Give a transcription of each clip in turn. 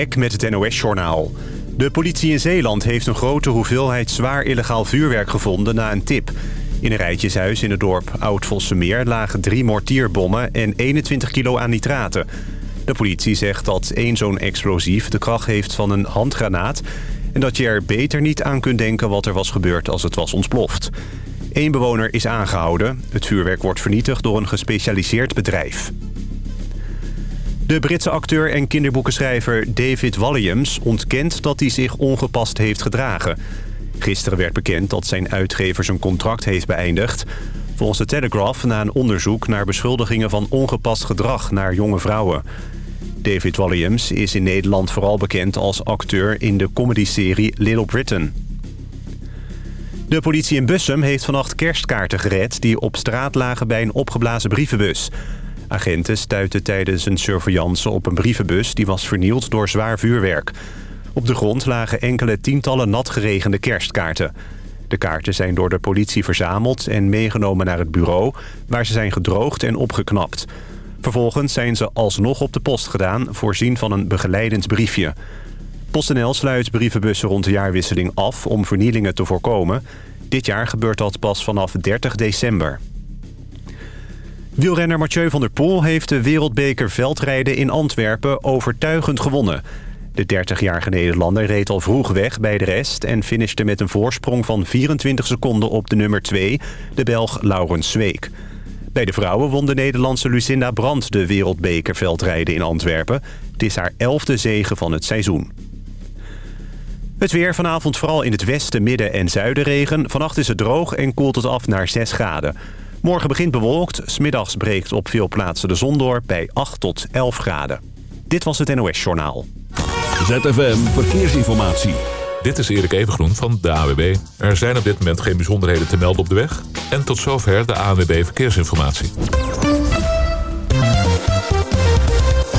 Ek met het NOS-journaal. De politie in Zeeland heeft een grote hoeveelheid zwaar illegaal vuurwerk gevonden na een tip. In een rijtjeshuis in het dorp Oud-Vossemeer lagen drie mortierbommen en 21 kilo aan nitraten. De politie zegt dat één zo'n explosief de kracht heeft van een handgranaat... en dat je er beter niet aan kunt denken wat er was gebeurd als het was ontploft. Eén bewoner is aangehouden. Het vuurwerk wordt vernietigd door een gespecialiseerd bedrijf. De Britse acteur en kinderboekenschrijver David Walliams ontkent dat hij zich ongepast heeft gedragen. Gisteren werd bekend dat zijn uitgever zijn contract heeft beëindigd. Volgens de Telegraph na een onderzoek naar beschuldigingen van ongepast gedrag naar jonge vrouwen. David Walliams is in Nederland vooral bekend als acteur in de comedyserie Little Britain. De politie in Bussum heeft vannacht kerstkaarten gered... die op straat lagen bij een opgeblazen brievenbus. Agenten stuitten tijdens een surveillance op een brievenbus... die was vernield door zwaar vuurwerk. Op de grond lagen enkele tientallen nat geregende kerstkaarten. De kaarten zijn door de politie verzameld en meegenomen naar het bureau... waar ze zijn gedroogd en opgeknapt. Vervolgens zijn ze alsnog op de post gedaan... voorzien van een begeleidend briefje. PostNL sluit brievenbussen rond de jaarwisseling af om vernielingen te voorkomen. Dit jaar gebeurt dat pas vanaf 30 december. Wielrenner Mathieu van der Poel heeft de wereldbeker veldrijden in Antwerpen overtuigend gewonnen. De 30-jarige Nederlander reed al vroeg weg bij de rest... en finishte met een voorsprong van 24 seconden op de nummer 2, de Belg Laurens Zweek. Bij de vrouwen won de Nederlandse Lucinda Brandt de wereldbeker veldrijden in Antwerpen. Het is haar elfde zege van het seizoen. Het weer vanavond vooral in het westen, midden en zuiden regen. Vannacht is het droog en koelt het af naar 6 graden. Morgen begint bewolkt. Smiddags breekt op veel plaatsen de zon door bij 8 tot 11 graden. Dit was het NOS Journaal. ZFM Verkeersinformatie. Dit is Erik Evengroen van de AWB. Er zijn op dit moment geen bijzonderheden te melden op de weg. En tot zover de AWB Verkeersinformatie.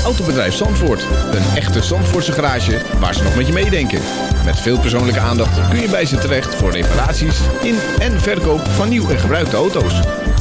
Autobedrijf Zandvoort. Een echte Zandvoortse garage waar ze nog met je meedenken. Met veel persoonlijke aandacht kun je bij ze terecht voor reparaties in en verkoop van nieuw en gebruikte auto's.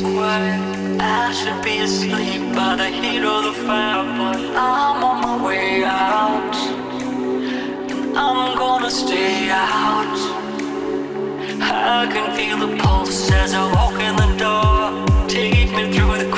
Quiet. I should be asleep by the heat of the fire, but I'm on my way out. I'm gonna stay out. I can feel the pulse as I walk in the door. Take me through the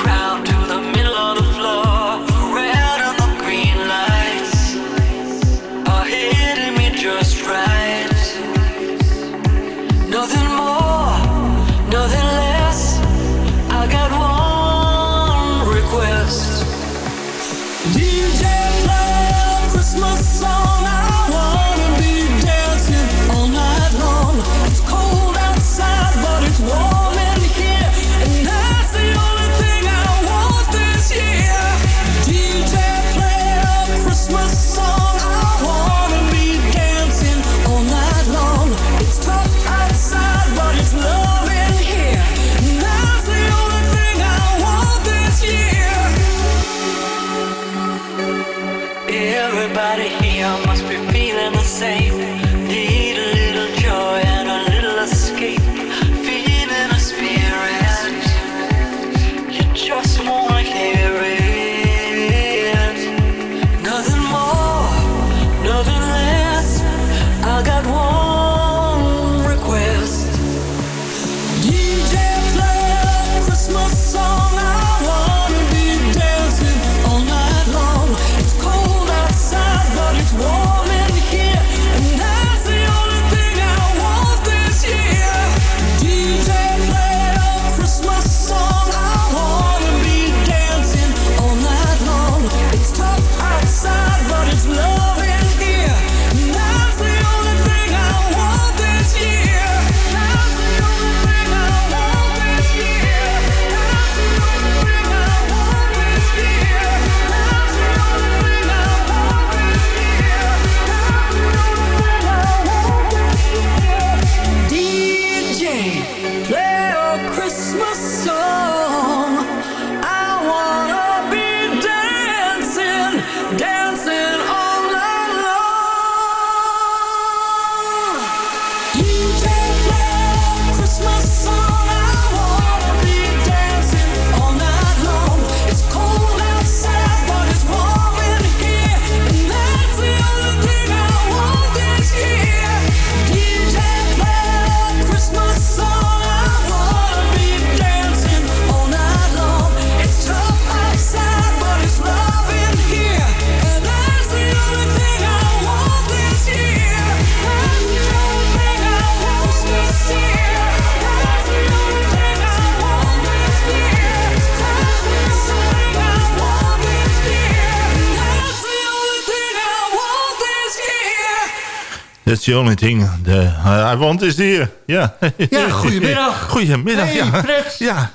That's the only thing the, I want is here. Ja, Ja, goedemiddag. Goedemiddag, Hey, ja. Fred. Ja,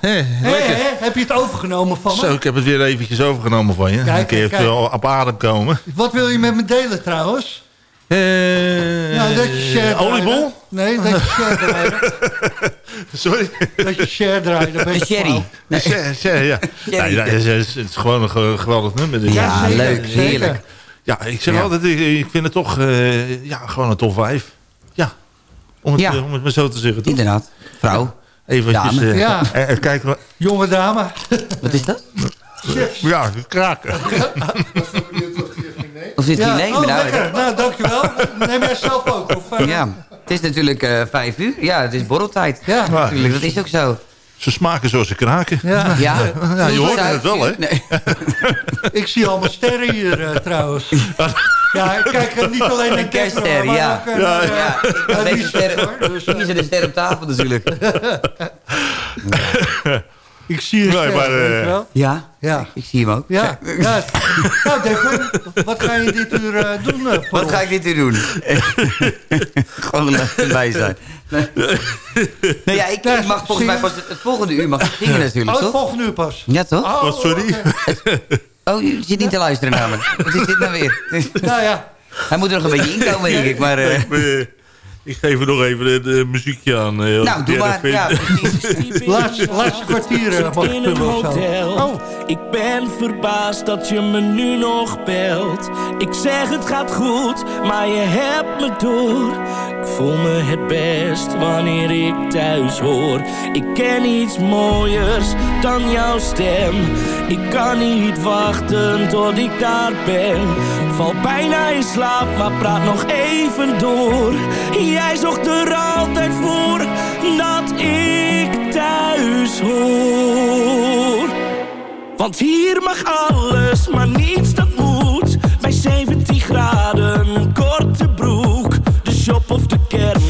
heb je het overgenomen van me? Zo, ik heb het weer eventjes overgenomen van je. Kijk, een keer op adem komen. Wat wil je met me delen trouwens? Eh nou, dat je share oliebol? Nee, dat je share draaide. Sorry. Dat je share draaide. je sherry. Nee. Ja, ja, het, is, het is gewoon een ge- geweldig nummer. Ja, zeker, leuk, zeker. heerlijk. Ja, ik zeg Ja. altijd, ik, ik vind het toch eh, ja, gewoon een top 5. Ja, om het, Ja. eh, om het maar zo te zeggen. Toch? Inderdaad. Vrouw. Eventjes Dame. eh, Ja. kijken. we- Jonge dame. Wat is dat? Ja, kraken. Of zit Ja. nee? oh, nou- lekker. Nou, dankjewel. Neem jij zelf ook? Of, Ja, het is natuurlijk eh, vijf uur. Ja, het is borreltijd. Ja. Natuurlijk, dat is ook zo. Ze smaken zoals ze kraken. Ja. Ja, Ja, je hoort het wel, hè? Nee. Ik zie allemaal sterren hier eh, trouwens. Ja, ik kijk niet alleen naar Een kerstster, maar ja. ook, Ja, Ja, de Richard, sterren. hoor. Dus, Hier zit een ster op tafel natuurlijk. ik zie Nee, maar, eh, wel? Ja, Ja. ik zie hem ook. Ja, ja. Nou, Devon, wat ga je dit uur eh, doen? eh, Wat ons? ga ik dit nu doen? Gewoon erbij zijn. Nee, nee ja, ik, ik mag volgens mij pas het, het volgende uur mag ik zingen natuurlijk, Oh, het toch? volgende uur pas. Ja, toch? Oh, Wat, sorry? Oh, je zit niet te luisteren me. Wat is dit nou weer? Nou ja, Hij moet er nog een beetje inkomen, denk ik. Maar, eh, Ik, eh, geef er nog even de, de muziekje aan. eh, nou, doe maar. Ja, laatste, laatste kwartier eh, een of zo. hotel. Oh, Ik ben verbaasd dat je me nu nog belt. Ik zeg het gaat goed, maar je hebt me door. Ik voel me het best wanneer ik thuis hoor. Ik ken iets mooiers dan jouw stem. Ik kan niet wachten tot ik daar ben. Val bijna in slaap, maar praat nog even door. Jij zocht er altijd voor dat ik thuis hoor. Want hier mag alles, maar niets dat moet. Bij 17 graden, een korte broek. De shop of de kermis,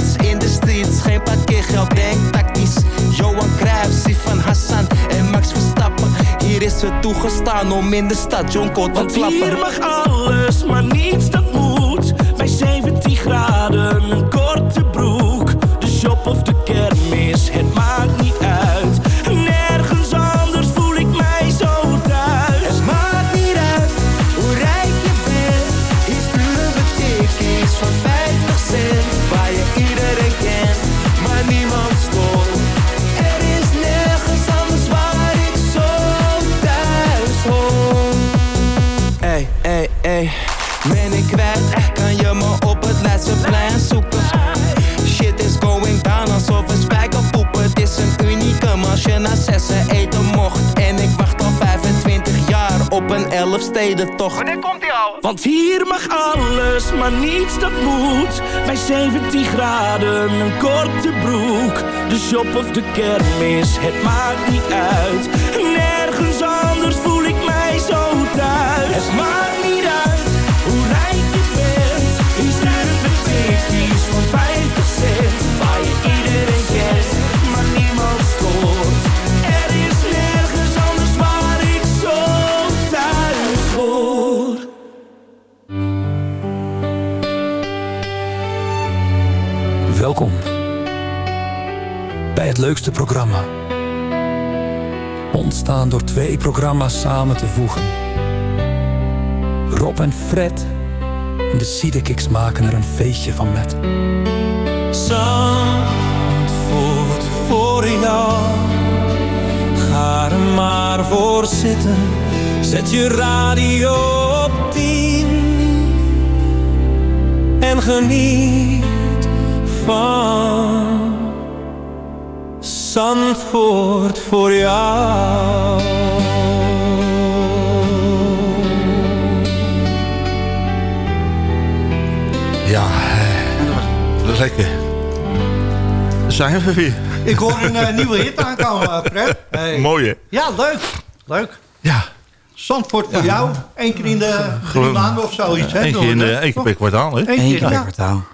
in de streets. Geen parkeergeld, denk tactisch. Johan Cruijff, van Hassan en Max Verstappen. Hier is het toegestaan om in de stad Jonko te Want klappen. hier mag alles, maar niets dat moet. Bij 17 graden, een Wanneer komt die al? Want hier mag alles, maar niets dat moet. Bij 17 graden, een korte broek. De shop of de kermis, het maakt niet uit. Nergens anders voel ik mij zo thuis. Het maakt niet uit hoe rijk je bent. Hier sturen we tikkies van 50 cent. Waar je iedereen leukste programma Ontstaan door twee programma's samen te voegen. Rob en Fred en de Sidekicks maken er een feestje van met. Zandvoort voor jou. Ga er maar voor zitten. Zet je radio op tien. En geniet van Zandvoort voor jou. Ja, eh, lekker. Daar zijn we weer. Ik hoor een eh, nieuwe hit aankomen, eh, Fred. Hey. Mooi, hè? Ja, leuk. Leuk. Ja. Zandvoort voor jou. Eén keer in de drie maanden of zoiets. hè, Eén keer in de, één keer per kwartaal, hè? Eén keer, ja. kwartaal.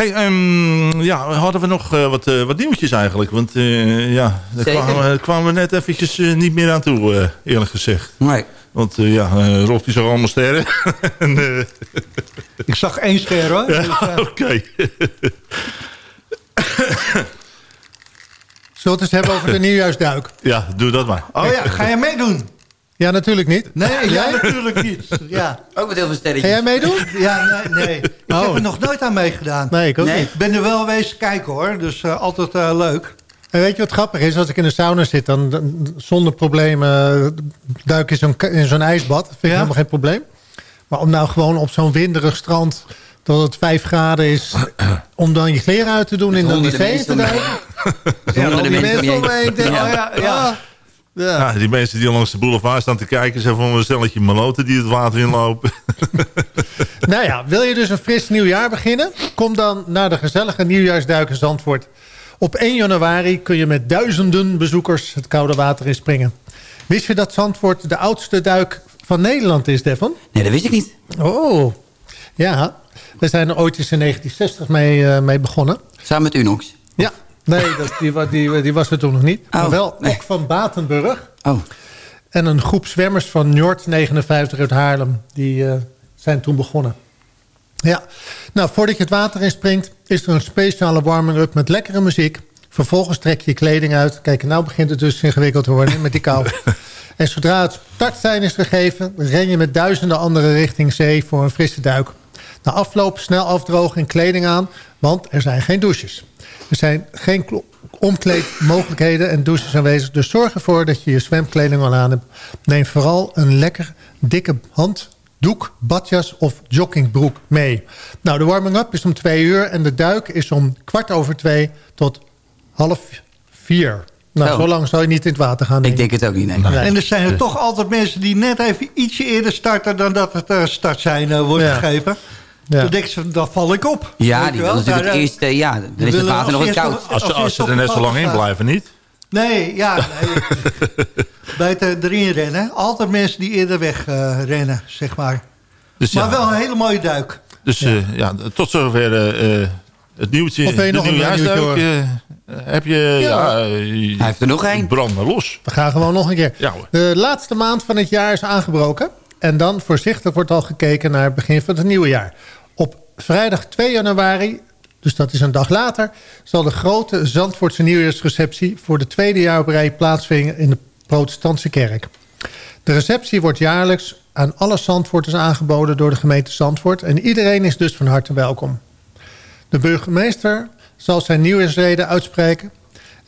Hey, ehm, ja, hadden we nog eh, wat, eh, wat nieuwtjes eigenlijk? Want eh, ja, daar kwamen, we- kwamen we net eventjes niet meer aan toe, eh, eerlijk gezegd. Nee. Want eh, ja, Rob die zag allemaal sterren. en, eh, Ik zag één ster hoor. Dus, ja, eh, oké. Zullen we het eens hebben over de nieuwjaarsduik? ja, doe dat maar. Oh ja, ga je meedoen? Ja, natuurlijk niet. Nee, ja, natuurlijk niet. Ja. Ook met heel veel Ga sterretjes. jij meedoen? Ja, nee, nee. Ik Oh. heb er nog nooit aan meegedaan. Nee, ik ook Nee. niet. Ik ben er wel wezen kijken hoor, dus eh, altijd eh, leuk. En weet je wat grappig is? Als ik in de sauna zit, dan, dan zonder problemen eh, duik in zo'n zo'n ijsbad. Vind ik Ja? helemaal geen probleem. Maar om nou gewoon op zo'n winderig strand, dat het 5 graden is, om dan je kleren uit te doen en dan die zee in te duiken. Al die mensen denk, Ja. oh ja, ja. Die mensen die langs de boulevard staan te kijken... zijn van een stelletje maloten die het water inlopen. Nou ja, wil je dus een fris nieuwjaar beginnen? Kom dan naar de gezellige nieuwjaarsduik in Zandvoort. Op 1 januari kun je met duizenden bezoekers het koude water inspringen. Wist je dat Zandvoort de oudste duik van Nederland is, Devon? Nee, dat wist ik niet. Oh, ja. We zijn er ooit eens in 1960 mee, eh, mee begonnen. Samen met Unox. Ja, nee, dat, die, die was er toen nog niet. maar Oh, wel nee. ook van Batenburg. Oh, En een groep zwemmers van Njord 59 uit Haarlem. Die eh, zijn toen begonnen. Ja, nou voordat je het water inspringt... is er een speciale warming-up met lekkere muziek. Vervolgens trek je je kleding uit. Kijk, nou begint het dus ingewikkeld te worden met die kou. en zodra het startsein is gegeven... ren je met duizenden anderen richting zee voor een frisse duik. Na afloop snel afdrogen en kleding aan... want er zijn geen douches. Er zijn geen omkleedmogelijkheden en douches aanwezig. Dus zorg ervoor dat je je zwemkleding al aan hebt. Neem vooral een lekker dikke handdoek, badjas of joggingbroek mee. Nou, de warming-up is om twee uur en de duik is om kwart over twee tot half vier. Nou, Oh. zo lang zou je niet in het water gaan. ik denk het ook niet, nee. Nee. En er zijn er toch altijd mensen die net even ietsje eerder starten... dan dat het uh, startsein eh, wordt Ja. gegeven. Ja. Ze, dan val ik op. Ja, die wil wel? natuurlijk het eh, eerste... Ja, dan is het water nog eens koud. Als, ze- Als als ze er net zo lang in blijven, niet? Nee, ja. Nee. Bij het erin rennen. Altijd mensen die eerder weg eh, rennen, zeg maar. Dus Maar ja, wel een hele mooie duik. dus, eh, ja, tot zover eh, eh, het nieuwtje. Of je nog een nieuwtje eh, heb je... Ja, Hij heeft er nog één. Brand maar los. We gaan gewoon nog een keer. Ja hoor. De laatste maand van het jaar is aangebroken. En dan voorzichtig wordt al gekeken naar het begin van het nieuwe jaar. Vrijdag 2 januari, dus dat is een dag later... zal de grote Zandvoortse nieuwjaarsreceptie... voor de tweede jaar op rij plaatsvinden in de protestantse kerk. De receptie wordt jaarlijks aan alle Zandvoorters aangeboden... door de gemeente Zandvoort. En iedereen is dus van harte welkom. De burgemeester zal zijn nieuwjaarsrede uitspreken...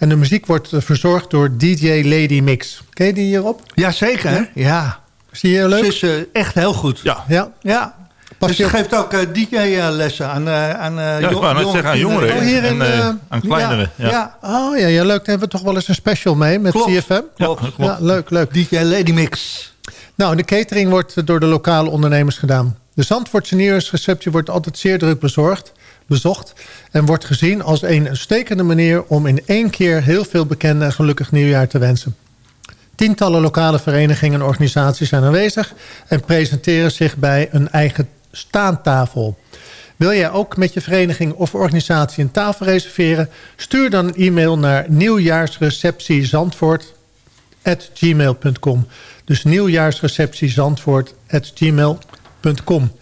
En de muziek wordt eh, verzorgd door DJ Lady Mix. Ken je die hierop? Jazeker, hè? Ja. Zie je Ze leuk? is eh, echt heel goed. Ja, Ja. Ja. Dus je geeft ook DJ-lessen aan, eh aan eh, ja ik wou net zeggen aan jongeren. Oh, hier in, en eh, eh, aan kleineren. Ja, Ja. ja. Oh ja, ja, leuk. Dan hebben we toch wel eens een special mee met Klopt. CFM. Klopt. klopt. Ja, leuk, leuk. DJ Lady Mix. Nou, de catering wordt door de lokale ondernemers gedaan. De Zandvoortse nieuwjaarsreceptie wordt altijd zeer druk bezorgd, bezocht... en wordt gezien als een uitstekende manier om in één keer... heel veel bekenden en gelukkig nieuwjaar te wensen. Tientallen lokale verenigingen en organisaties zijn aanwezig... en presenteren zich bij een eigen staantafel. Wil jij ook met je vereniging of organisatie een tafel reserveren? Stuur dan een e-mail naar nieuwjaarsreceptiezandvoort@gmail.com. Dus nieuwjaarsreceptiezandvoort@gmail.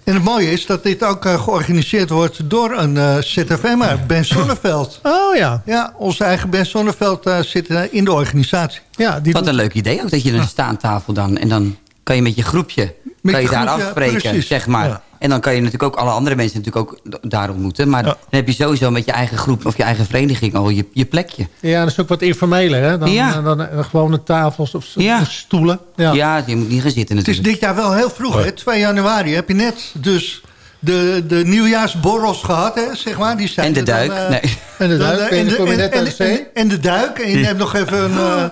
En het mooie is dat dit ook eh, georganiseerd wordt door een uh, ZFM'er, Ben Sonneveld. Oh ja. Ja, onze eigen Ben Sonneveld uh, zit in de organisatie. Ja, die Wat een leuk idee ook, dat je een staantafel dan... en dan kan je met je groepje Met kan je je daar afspreken, precies. zeg maar. Ja. En dan kan je natuurlijk ook alle andere mensen natuurlijk ook daar ontmoeten. Maar Ja. dan heb je sowieso met je eigen groep of je eigen vereniging al je, je plekje. Ja, dat is ook wat informeler, hè? Dan, Ja. dan, dan, eh, gewone tafels of, Ja. of stoelen. Ja. Ja. je moet niet gaan zitten Het is natuurlijk. dit jaar wel heel vroeg, hè? 2 januari heb je net dus de, de nieuwjaarsborrels gehad, hè? Zeg maar. Die zijn En de dan, duik. eh, nee. En de duik, eh, en net de en- En de duik. En je Ja. hebt nog even een, eh,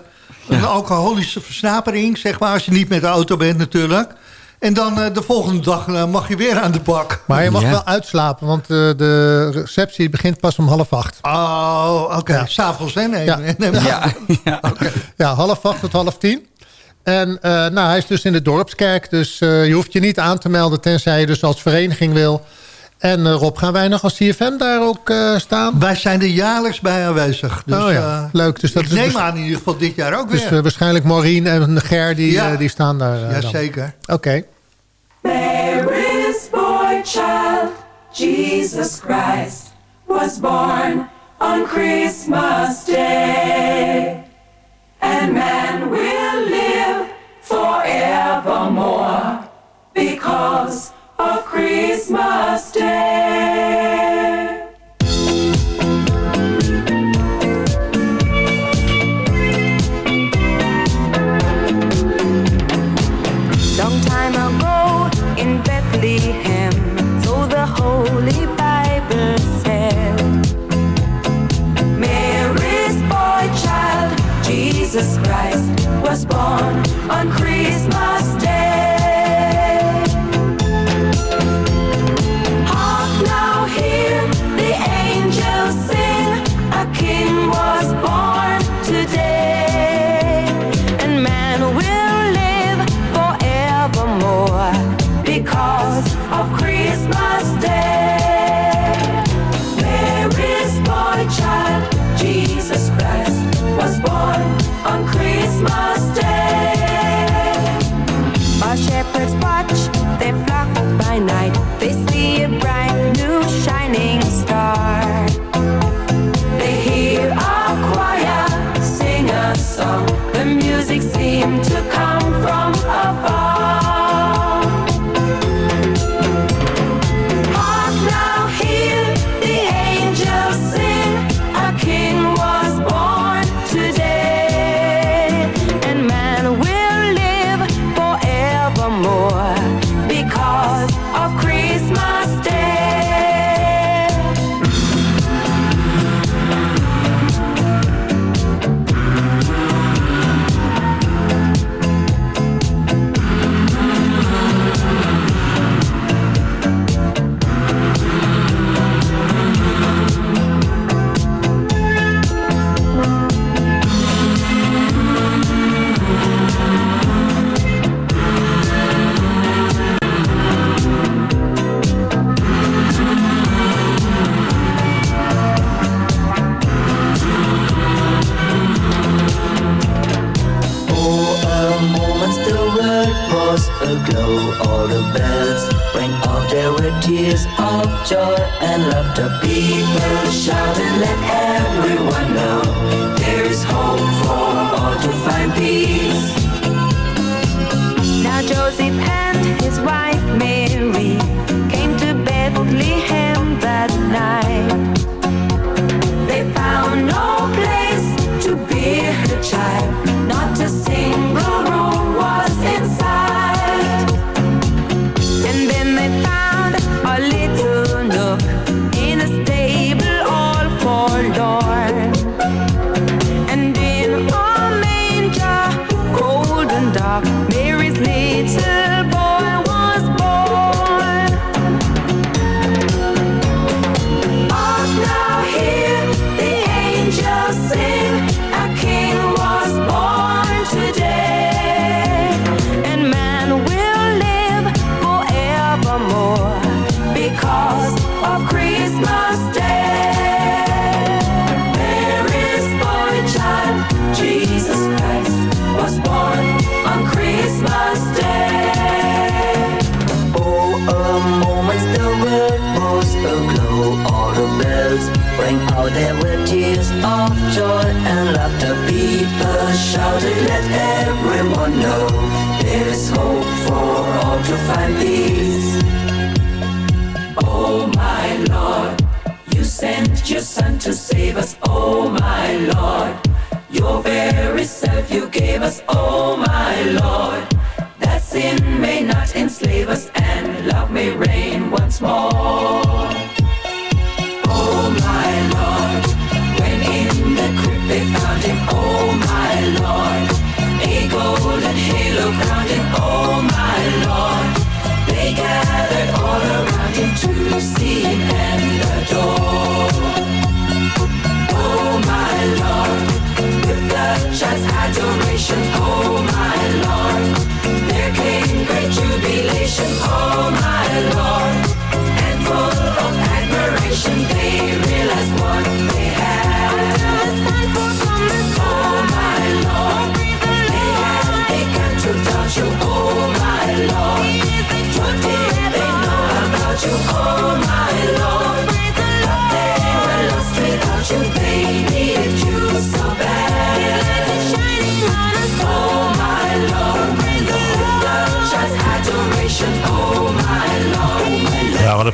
een alcoholische versnapering, zeg maar. Als je niet met de auto bent natuurlijk. En dan eh, de volgende dag eh, mag je weer aan de bak. Maar je mag Ja. wel uitslapen, want eh, de receptie begint pas om half acht. Oh, oké. Ja. S'avonds, hè? Nee, Ja. nee, nee. Ja, ja. Ja, half acht tot half tien. En eh, nou, hij is dus in de dorpskerk, dus eh, je hoeft je niet aan te melden... tenzij je dus als vereniging wil. En eh, Rob, gaan wij nog als CFM daar ook eh, staan? Wij zijn er jaarlijks bij aanwezig. Dus, oh ja, eh, leuk. Dus dat ik is neem dus, aan in ieder geval dit jaar ook dus weer. eh, waarschijnlijk Maureen en Ger, die, Ja. eh, die staan daar dan. Jazeker. Oké. There is boy child, Jesus Christ, was born on Christmas Day. And man will live forevermore because Christmas Day. Long time ago in Bethlehem, so the Holy Bible said. Mary's boy child, Jesus Christ, was born on Christmas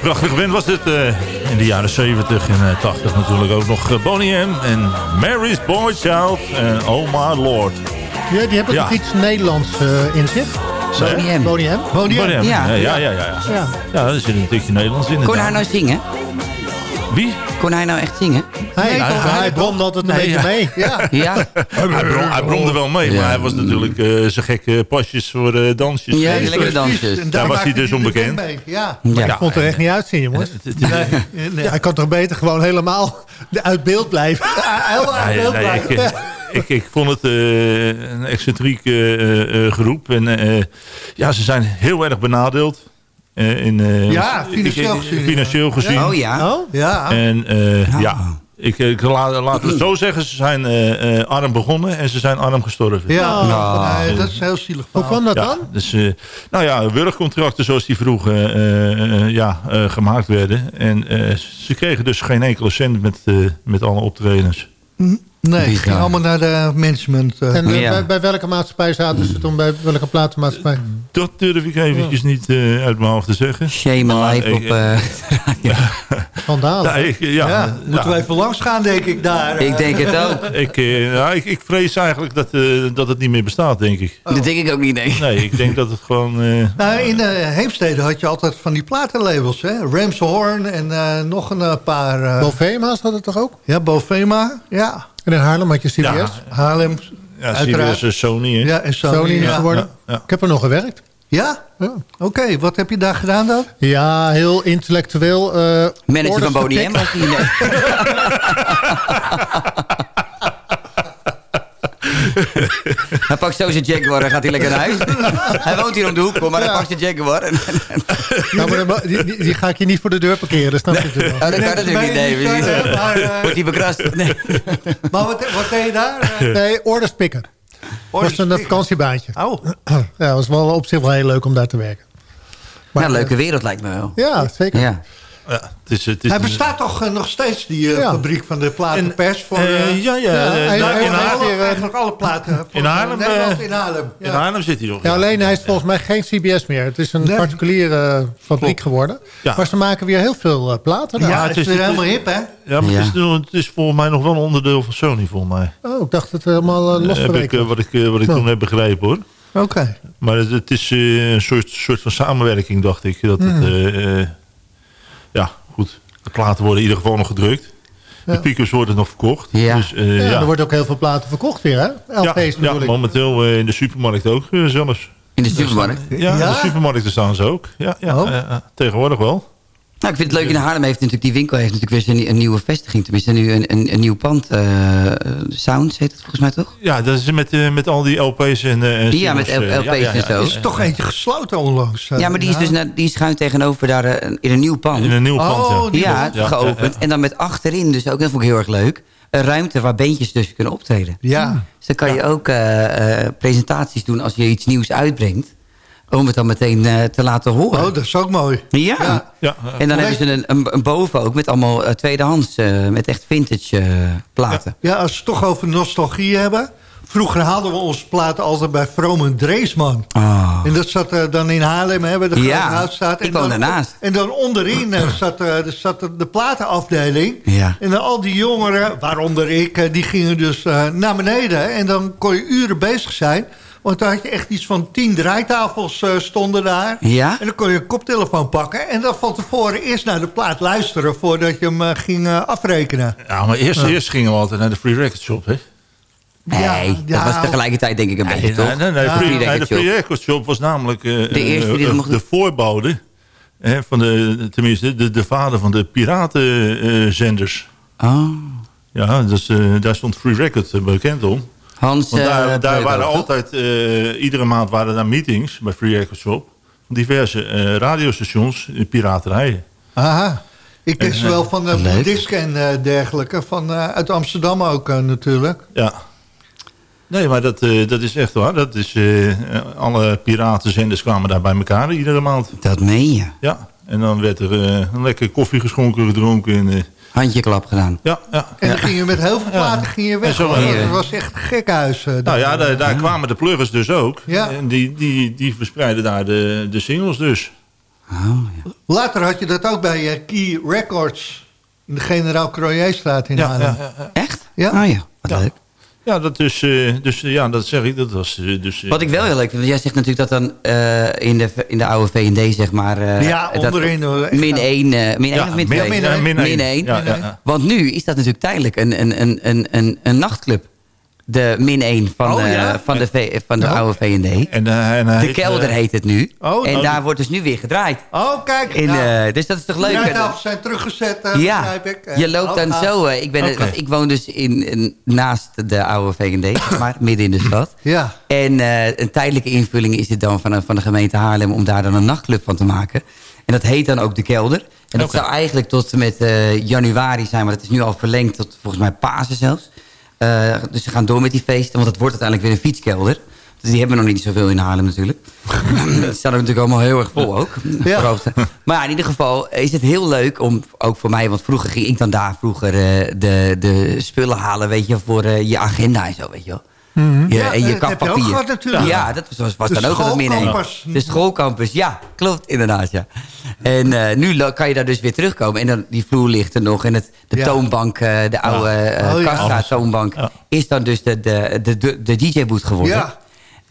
prachtige band was dit eh, in de jaren 70 en eh, 80 natuurlijk ook nog eh, Boney M en Mary's Boy Child en Oh My Lord. Ja, die hebben Ja. toch iets Nederlands eh, in zich? Boney M. Boney M. Ja, Ja. ja, ja. ja, ja. Ja. Ja, er zit een tikje Nederlands in. Kon hij nou zingen? Wie? Kon hij nou echt zingen? Hij, Nee, hij, bromde altijd een Nee, beetje ja. mee. Ja. Ja? Hij, brom, hij bromde wel mee, Ja. maar hij was natuurlijk eh zijn gekke pasjes voor eh, dansjes. Ja, Eh, lekkere dansjes. Daar was hij dus onbekend. mee. Ja. Maar Ja. ik vond er echt niet uitzien, jongens. Hij kan toch beter gewoon helemaal uit beeld blijven. Heel ik, eh, ik, ik vond het eh, een excentrieke eh, eh, groep. En eh, ja, ze zijn heel erg benadeeld. Eh, in, eh, Ja, financieel ik- gezien, ja. Financieel gezien. Oh ja? Oh? Ja. En eh, Ja. ja, ik, ik laat, laten we het zo zeggen. Ze zijn eh, eh, arm begonnen en ze zijn arm gestorven. Ja, Nou. nee, dat is heel zielig. Hoe kwam dat Ja, dan? dus, eh, nou ja, werkcontracten zoals die vroeger eh, eh, ja, eh, gemaakt werden. En eh, ze kregen dus geen enkele cent met, eh, met alle optredens. Nee, het ging allemaal naar de management. eh. En eh, Ja. bij, bij welke maatschappij zaten ze toen? Bij welke platenmaatschappij? Dat durf ik eventjes niet eh, uit mijn hoofd te zeggen. Shame live ik- op... eh, Schandalig. Ja, ik, ja, ja, moeten we even langs gaan, denk ik, daar. ik denk het ook. Ik, ja, ik, ik vrees eigenlijk dat, eh, dat het niet meer bestaat, denk ik. Dat denk ik ook niet, nee. Nee, ik denk dat het gewoon... eh, Nou, in de Heemstede had je altijd van die platenlabels, hè? Ramshorn en eh, nog een paar... eh, Bovema's had het toch ook? ja, Bovema, ja. En in Haarlem had je CBS. Ja. Haarlem, ja, Uiteraard. CBS is Sony, hè? ja, en Sony. Sony is ja. geworden. Ja, ja. Ik heb er nog gewerkt. Ja? Ja, Oké, wat heb je daar gedaan dan? ja heel intellectueel. eh Manager van Boney M was die... nee. hij pakt zo zijn Jaguar en gaat hij lekker naar huis. hij woont hier om de hoek, maar hij pakt zijn Jaguar. En, Ja, maar dan- die, die, die ga ik je niet voor de deur parkeren. Snap je natuurlijk wel. oh, dat kan natuurlijk niet, nee. Nee, precies. eh, Wordt hij bekrast? Nee. Maar wat, wat deed je daar? Eh, Nee, orders pikken. Dat was een pikken. vakantiebaantje. Oh, Ja, dat was wel op zich wel heel leuk om daar te werken. Maar, Ja, leuke wereld lijkt me wel. Ja, zeker. Ja. Ja, het is, het is, hij bestaat toch eh, nog steeds, die eh, Ja. fabriek van de platenpers? Voor, Eh, ja, ja. Hij- in, Haarlem, eigenlijk alle platen. in Haarlem, Nederland, in Haarlem. Ja. in Haarlem zit hij nog. Ja, alleen hij is volgens mij geen CBS meer. Het is een Nee. particuliere fabriek Klopt. geworden. Ja. Maar ze maken weer heel veel platen. daar. Ja, het het is- is weer het- helemaal hip, hè? Ja, maar Ja. Het, is, het is volgens mij nog wel een onderdeel van Sony, volgens mij. Oh, ik dacht het helemaal uh, los heb ik, wat ik, wat ik Nou. toen heb begrepen, hoor. Oké. Maar het, het is een soort, soort van samenwerking, dacht ik. Dat het, Hmm. Ja, goed. De platen worden in ieder geval nog gedrukt. Ja. De pickers worden nog verkocht. Ja. Dus, eh, ja, ja. Er wordt ook heel veel platen verkocht weer, hè? LP's ja, ja, momenteel eh, in de supermarkt ook eh, zelfs. In de supermarkt. Ja, Ja? in de supermarkten staan ze ook. Ja, ja, Oh. tegenwoordig wel. Nou, ik vind het leuk. In Haarlem heeft natuurlijk die winkel heeft natuurlijk weer zijn- een nieuwe vestiging. Tenminste, nu een, een, een nieuw pand. eh Sounds heet het volgens mij toch? Ja, dat is met, eh, met al die LP's en, eh, en Ja, met singles, eh, LP's en zo. Er is toch eentje gesloten onlangs. Ja, maar die is dus die is schuin tegenover daar in een nieuw pand. In een nieuw pand, Oh, ja. die ja. Ja, geopend. ja, ja. En dan met achterin, dus ook, dat vond ik heel erg leuk... een ruimte waar beentjes tussen kunnen optreden. Ja. Dus dan kan je ook eh, eh, presentaties doen als je iets nieuws uitbrengt... om het dan meteen eh, te laten horen. Oh, dat is ook mooi. ja. Ja. Ja, En dan hebben ze een, een, een boven ook met allemaal eh, tweedehands... eh, met echt vintage platen. Ja, als we het toch over nostalgie hebben. Vroeger haalden we onze platen altijd bij Vroom Dreesman. Ah. En dat zat dan in Haarlem, hè, waar de Ja, grote huis staat. ik En woon dan- daarnaast. En dan onderin zat, zat de platenafdeling. Ja. En dan al die jongeren, waaronder ik, die gingen dus eh, naar beneden. En dan kon je uren bezig zijn. Want dan had je echt iets van tien draaitafels eh, stonden daar. Ja? En dan kon je een koptelefoon pakken. En dan van tevoren eerst naar de plaat luisteren... voordat je hem eh, ging eh, afrekenen. Ja, maar eerst, eerst gingen we altijd naar de Free Record Shop, hè? Nee, dat ja, was tegelijkertijd denk ik een beetje, toch? Nee, nee, nee, Ja. Free, Free nee, Record de Free Shop. Record Shop was namelijk eh, De eerste die dat mocht de voorbode... Hè, van de, tenminste, de, de vader van de piratenzenders. Oh. Ja, dus, daar stond Free Record bekend om. Hans Want daar, eh, daar waren altijd, eh, iedere maand waren daar meetings bij Free Record Shop. Van diverse eh, radiostations, piraterijen. Aha. Ik ken En, ze wel van de disc en eh, dergelijke. Van, eh, uit Amsterdam ook natuurlijk. Ja. Nee, maar dat, eh, dat is echt waar. Dat is, eh, alle piratenzenders kwamen daar bij elkaar iedere maand. Dat meen je? Ja. En dan werd er een lekker koffie geschonken, gedronken. En, eh, Handjeklap gedaan. ja, ja. En dan ging je met heel veel platen ging je weg. Zo-. Ja. Dat was echt een gek huis. eh, Nou ja, daar, daar kwamen de pluggers dus ook. Ja. En die, die, die verspreiden daar de, de singles dus. Later had je dat ook bij eh, Key Records. In de Generaal Croyerstraat in Ja, Haarlem. ja, ja, Echt? Ja. Oh ja, wat Ja. leuk. Ja, dat is, eh, dus eh, ja, dat zeg ik. Dat was eh, dus. Wat ik wel heel leuk vind, want jij zegt natuurlijk dat dan eh, in, de, in de oude V&D, zeg maar... eh, Ja, dat- onderin, hoor, echt Min wel. 1, eh, min 1 Ja, of min min- 2? min één. Min Min 1. één. Ja, ja, ja. Want nu is dat natuurlijk tijdelijk een, een, een, een, een, een nachtclub. De min 1 van, Oh, eh, van de, v, van de Ja. oude V&D. En, eh, en hij De kelder eh, heet het nu. Oh, en nou, daar wordt dus nu weer gedraaid. Oh, kijk. In, nou, eh, dus dat is toch de leuk? draaitafels zijn teruggezet, eh, Ja, begrijp ik. Eh, je loopt dan oh, zo. eh, ik, ben, ik woon dus in, in- naast de oude V&D, zeg maar, midden in de stad. Ja. En eh, een tijdelijke invulling is het dan van, van de gemeente Haarlem... om daar dan een nachtclub van te maken. En dat heet dan ook De Kelder. En dat zou eigenlijk tot en met eh, januari zijn... maar dat is nu al verlengd tot volgens mij Pasen zelfs. Eh, dus ze gaan door met die feesten, want het wordt uiteindelijk weer een fietskelder. Dus die hebben we nog niet zoveel in Haarlem natuurlijk. Het staat er natuurlijk allemaal heel erg vol ook. Ja. Maar ja, in ieder geval is het heel leuk om, ook voor mij... want vroeger ging ik dan daar vroeger eh, de, de spullen halen, weet je... voor eh, je agenda en zo, weet je wel. Je, Ja, en je dat heb je ook kappapier. gehad natuurlijk. Ja, dat was, was dan ook een. schoolcampus. De schoolcampus, ja, klopt inderdaad, ja. En eh, nu kan je daar dus weer terugkomen. En dan die vloer ligt er nog. En het, de Ja. toonbank, eh, de oude eh Oh, ja. kassa toonbank... Ja. is dan dus de, de, de, de, de DJ-boot geworden. Ja.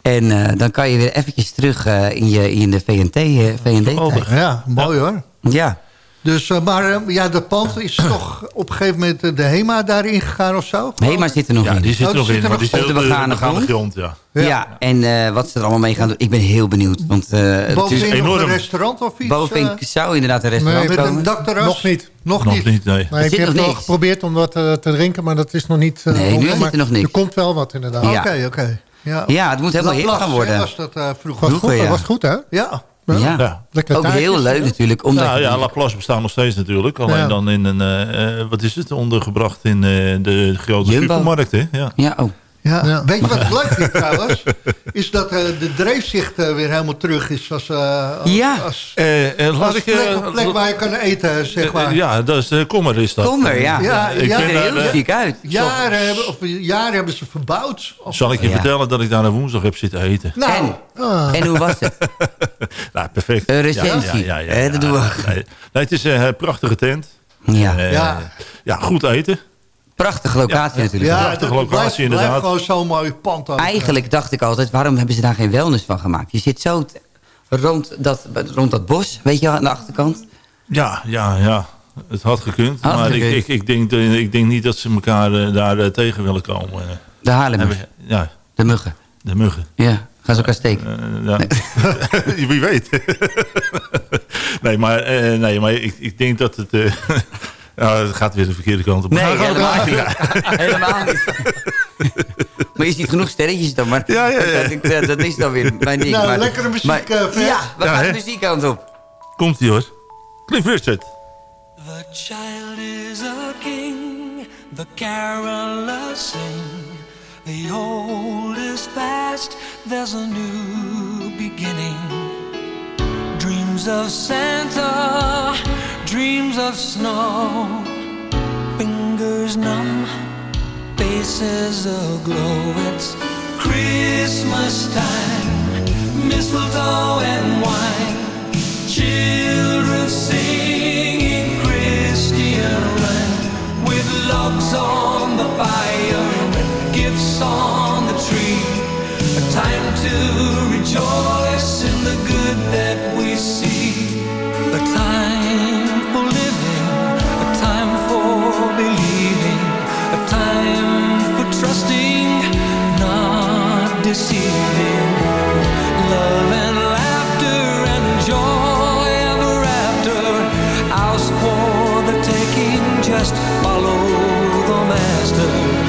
En eh, dan kan je weer eventjes terug eh, in, je, in de VNT, eh, VND Geweldig. Ja, mooi hoor. Ja. Dus, eh, maar eh, ja, dat pand is toch op een gegeven moment eh, de HEMA daarin gegaan of zo? Hema zit er nog Ja, in. die zit Oh, er nog die in. zit er maar nog die op de begane grond. grond, ja. Ja, en eh, wat ze er allemaal mee gaan doen, ik ben heel benieuwd. Want eh Bovenin natuurlijk, nog enorm. een restaurant of iets? boven eh, zou inderdaad een restaurant met een komen. dakterras? Nog niet. Nog, Nog niet. niet, nee. Nee, ik heb nog het al geprobeerd om wat te drinken, maar dat is nog niet... Nee, nu zit maar er nog niks. Er komt wel wat inderdaad. Ja. Oké, oké. Ja. Ja, het moet helemaal hip gaan worden. was dat eh, Was vroeger. was goed, hè? Ja. Ja. Ja. Lekker Ook taartjes, heel leuk hè? natuurlijk. Omdat Nou je- ja, Laplace bestaat nog steeds natuurlijk. Alleen Ja. dan in een, eh, eh, wat is het, ondergebracht in eh, de grote Jumbo. supermarkt, hè? Ja. Ja, oh. Ja. Ja. Weet je wat leuk vind trouwens? Is dat eh, de dreefzicht eh, weer helemaal terug is. Als, eh, als, Ja. als, laat als ik... plek, plek waar je kan eten, zeg maar. ja, dat is de Kommer is dat. Kom er, ja. Ja, Ik ja, ziet er heel eh, ziek uit. Jaren hebben, of jaren hebben ze verbouwd. Of- Zal ik je Ja. vertellen dat ik daar een woensdag heb zitten eten? nou, En, Ah. en hoe was het? Nou, perfect. Een recensie. Hè, dat doen we. Nee, nee, het is een prachtige tent. Ja, Ja. ja, goed eten. Prachtige locatie Ja, natuurlijk. ja, prachtige locatie, blijft, blijft inderdaad. gewoon zo'n mooi pand. ook. Eigenlijk dacht ik altijd, waarom hebben ze daar geen wellness van gemaakt? Je zit zo rond dat, rond dat bos, weet je wel, aan de achterkant. Ja, ja, ja. Het had gekund. Had maar gekund. Ik, ik, ik, denk, ik denk niet dat ze elkaar eh, daar eh, tegen willen komen. De Haarlemmers, ja, de muggen. de muggen. Ja, gaan ze elkaar steken. Eh, ja. Wie weet. nee, maar, nee, maar ik, ik denk dat het... eh, ja, het gaat weer de verkeerde kant op. Nee, helemaal niet. helemaal niet. maar je ziet genoeg sterretjes dan, maar Ja, ja, ja. Dat, dat, dat is dan weer mijn ding. Nou, maar, lekkere muziek, maar- eh, ja, we Ja, gaan de muziekkant op. Komt ie hoor. Cliff Richard. The child is a king, the carolers sing. The old is past, there's a new beginning. Dreams of Santa, dreams of snow. Fingers numb, faces aglow. It's Christmas time, mistletoe and wine, children singing Christian rhyme with logs on the fire, gifts on the tree. A time to rejoice just follow the master.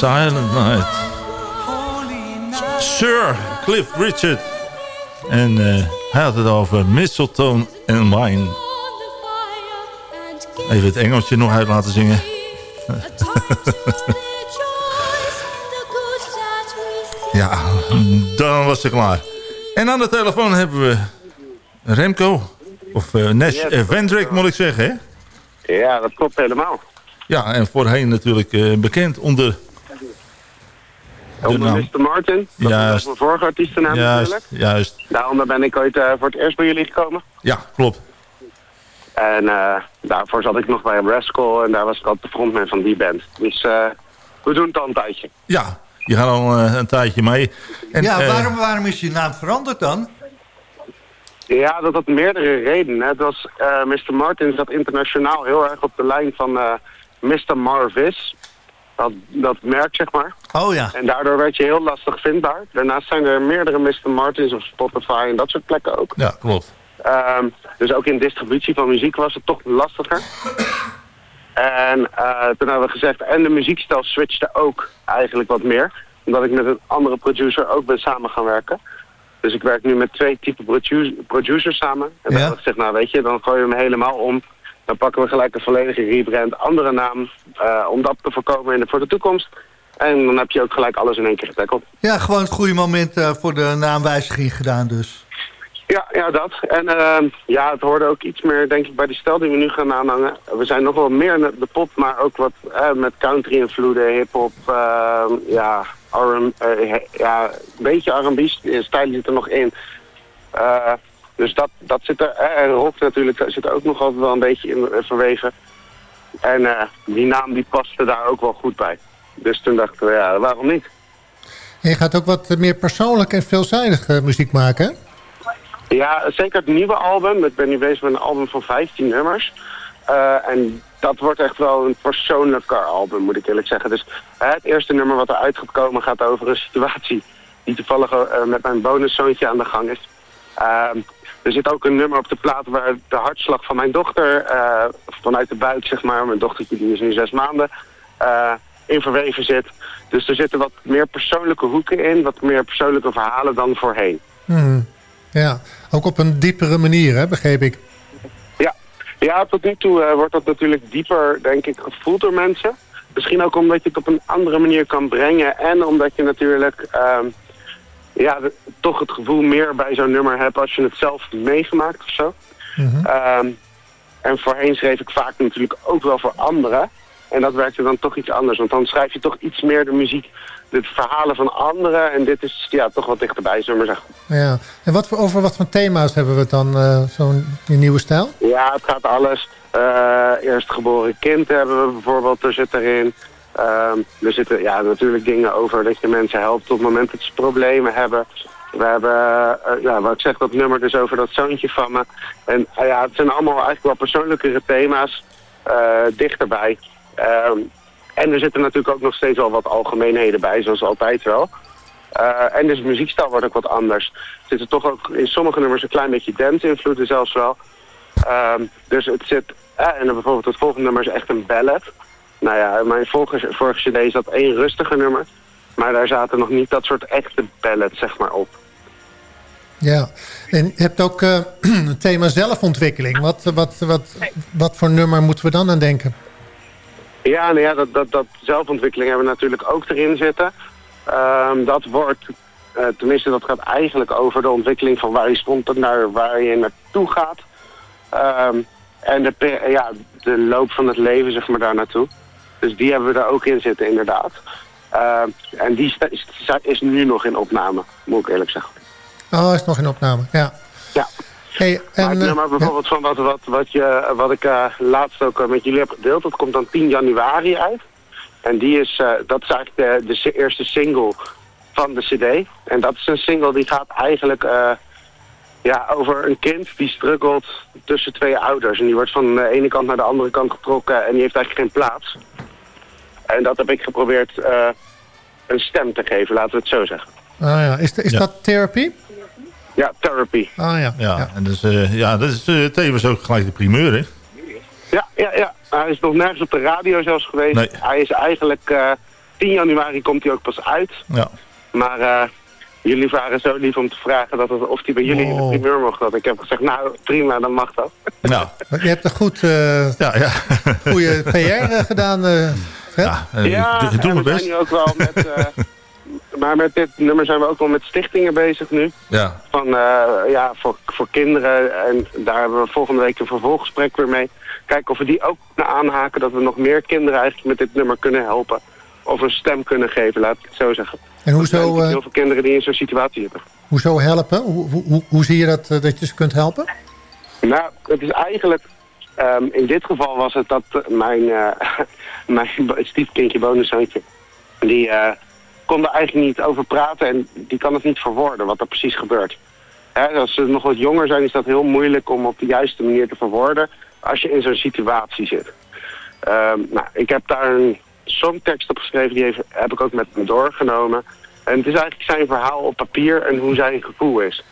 Silent Night. Sir Cliff Richard. En eh, hij had het over mistletoe en wine. Even het Engelsje nog uit laten zingen. ja, dan was ze klaar. En aan de telefoon hebben we Remco. Of eh Nash eh, Vendrick moet ik zeggen, hè? Ja, dat klopt helemaal. Ja, en voorheen natuurlijk eh, bekend onder... de Onder. Mr. Martin. Dat Juist. was mijn vorige artiestennaam Juist, natuurlijk. juist. Daaronder ben ik ooit eh, voor het eerst bij jullie gekomen. Ja, klopt. En eh, daarvoor zat ik nog bij Rascal en daar was ik altijd de frontman van die band. Dus eh, we doen het al een tijdje. Ja, je gaat al een tijdje mee. En, ja, waarom, waarom is je naam veranderd dan? Ja, dat had meerdere redenen. Het was, eh Mr. Martin zat internationaal heel erg op de lijn van eh Mr. Marvis. Dat, dat merk, zeg maar. Oh ja. En daardoor werd je heel lastig vindbaar. Daarnaast zijn er meerdere Mr. Martins op Spotify en dat soort plekken ook. Ja, klopt. Ehm, dus ook in distributie van muziek was het toch lastiger. En eh, toen hebben we gezegd, en de muziekstijl switchte ook eigenlijk wat meer. Omdat ik met een andere producer ook ben samen gaan werken. Dus ik werk nu met twee typen produ- producers samen. En dan Ja. hebben we gezegd, nou weet je, dan gooien we hem helemaal om. Dan pakken we gelijk een volledige rebrand, andere naam. eh, om dat te voorkomen in de, voor de toekomst. En dan heb je ook gelijk alles in één keer getackled. Ja, gewoon het goede moment eh, voor de naamwijziging gedaan dus. Ja, ja, dat. En ehm, ja, het hoorde ook iets meer, denk ik, bij de stijl die we nu gaan aanhangen. We zijn nog wel meer de pop, maar ook wat eh, met country-invloeden, hip-hop, ja, eh, ja, een beetje R&B-stijl zit er nog in. Eh, dus dat, dat zit er, eh, en rock natuurlijk zit er ook nog altijd wel een beetje in eh, verweven. En eh, die naam die paste daar ook wel goed bij. Dus toen dachten we, ja, waarom niet? En je gaat ook wat meer persoonlijk en veelzijdige muziek maken, hè? Ja, zeker het nieuwe album. Ik ben nu bezig met een album van 15 nummers. Eh, en dat wordt echt wel een persoonlijker album, moet ik eerlijk zeggen. Dus het eerste nummer wat eruit gaat komen gaat over een situatie die toevallig eh, met mijn bonuszoontje aan de gang is. Er zit ook een nummer op de plaat waar de hartslag van mijn dochter eh, vanuit de buik, zeg maar, mijn dochtertje die is nu zes maanden, eh, in verweven zit. Dus er zitten wat meer persoonlijke hoeken in, wat meer persoonlijke verhalen dan voorheen. Hmm. Ja, ook op een diepere manier, hè, begreep ik. Ja, ja tot nu toe eh, wordt dat natuurlijk dieper, denk ik, gevoeld door mensen. Misschien ook omdat je het op een andere manier kan brengen en omdat je natuurlijk ehm, ja, toch het gevoel meer bij zo'n nummer hebt als je het zelf meegemaakt of zo. Ehm, en voorheen schreef ik vaak natuurlijk ook wel voor anderen. En dat werkte dan toch iets anders. Want dan schrijf je toch iets meer de muziek, de verhalen van anderen. En dit is ja, toch wat dichterbij, zullen we maar zeggen. Ja. En wat voor, over wat voor thema's hebben we dan, eh, zo'n nieuwe stijl? Ja, het gaat alles. Eh eerstgeboren kind hebben we bijvoorbeeld, er zit erin. Ehm, er zitten ja, natuurlijk dingen over dat je mensen helpt op het moment dat ze problemen hebben. We hebben, eh, ja, wat ik zeg, dat nummer dus over dat zoontje van me. En eh, ja, het zijn allemaal eigenlijk wel persoonlijkere thema's eh, dichterbij. Ehm, en er zitten natuurlijk ook nog steeds wel wat algemeenheden bij, zoals altijd wel. En dus muziekstijl wordt ook wat anders. Er zitten toch ook in sommige nummers een klein beetje dance-invloeden zelfs wel. Ehm, dus het zit... en bijvoorbeeld het volgende nummer is echt een ballad. Nou ja, mijn vorige, vorige cd zat één rustiger nummer. Maar daar zaten nog niet dat soort echte ballads, zeg maar, op. Ja. En je hebt ook eh, het thema zelfontwikkeling. Wat, wat, wat, wat voor nummer moeten we dan aan denken? Ja, nou ja, dat, dat, dat zelfontwikkeling hebben we natuurlijk ook erin zitten. Ehm, dat wordt, eh, tenminste dat gaat eigenlijk over de ontwikkeling van waar je stond naar waar je naartoe gaat. Ehm, en de, ja, de loop van het leven, zeg maar, daar naartoe. Dus die hebben we er ook in zitten, inderdaad. Ehm, en die is, is nu nog in opname, moet ik eerlijk zeggen. Oh, is nog in opname. Ja. Ja. Hey, Maar en, het eh, bijvoorbeeld van wat, wat, wat, je, wat ik eh, laatst ook eh, met jullie heb gedeeld, dat komt dan 10 januari uit. En die is, eh, dat is eigenlijk de, eerste single van de cd. En dat is een single die gaat eigenlijk eh, ja, over een kind die struggelt tussen twee ouders. En die wordt van de ene kant naar de andere kant getrokken en die heeft eigenlijk geen plaats. En dat heb ik geprobeerd eh, een stem te geven, laten we het zo zeggen. ah, ja. Is, is Ja. dat therapy? Ja, therapy. Ah ja. Ja, en dus, eh, ja dat is eh, tevens ook gelijk de primeur, hè? Ja, ja, ja. Hij is nog nergens op de radio zelfs geweest. Nee. Hij is eigenlijk... eh 10 januari komt hij ook pas uit. Ja. Maar eh, jullie waren zo lief om te vragen dat het, of hij bij jullie in de primeur mocht. Dat ik heb gezegd, nou prima, dan mag dat. Nou, Je hebt een goed, eh ja, ja. goede PR gedaan, eh Fred. ja, eh, ja, ik doe mijn zijn best. nu ook wel met... eh, maar met dit nummer zijn we ook wel met stichtingen bezig nu. Ja, Van, eh, ja, voor, voor kinderen. En daar hebben we volgende week een vervolggesprek weer mee. Kijken of we die ook kunnen aanhaken. Dat we nog meer kinderen eigenlijk met dit nummer kunnen helpen. Of een stem kunnen geven, laat ik het zo zeggen. En zijn hoezo, eh, heel veel kinderen die in zo'n situatie zitten. hoezo helpen? Hoe, hoe, hoe- hoe zie je dat, dat je ze kunt helpen? Nou, het is eigenlijk... ehm, in dit geval was het dat eh, mijn, eh, mijn stiefkindje, bonuszoontje... die eh, kon er eigenlijk niet over praten en die kan het niet verwoorden wat er precies gebeurt. Hè, als ze nog wat jonger zijn is dat heel moeilijk om op de juiste manier te verwoorden... als je in zo'n situatie zit. Ehm, nou, ik heb daar een songtekst op geschreven, die heb ik ook met me doorgenomen. En het is eigenlijk zijn verhaal op papier en hoe zijn gevoel is.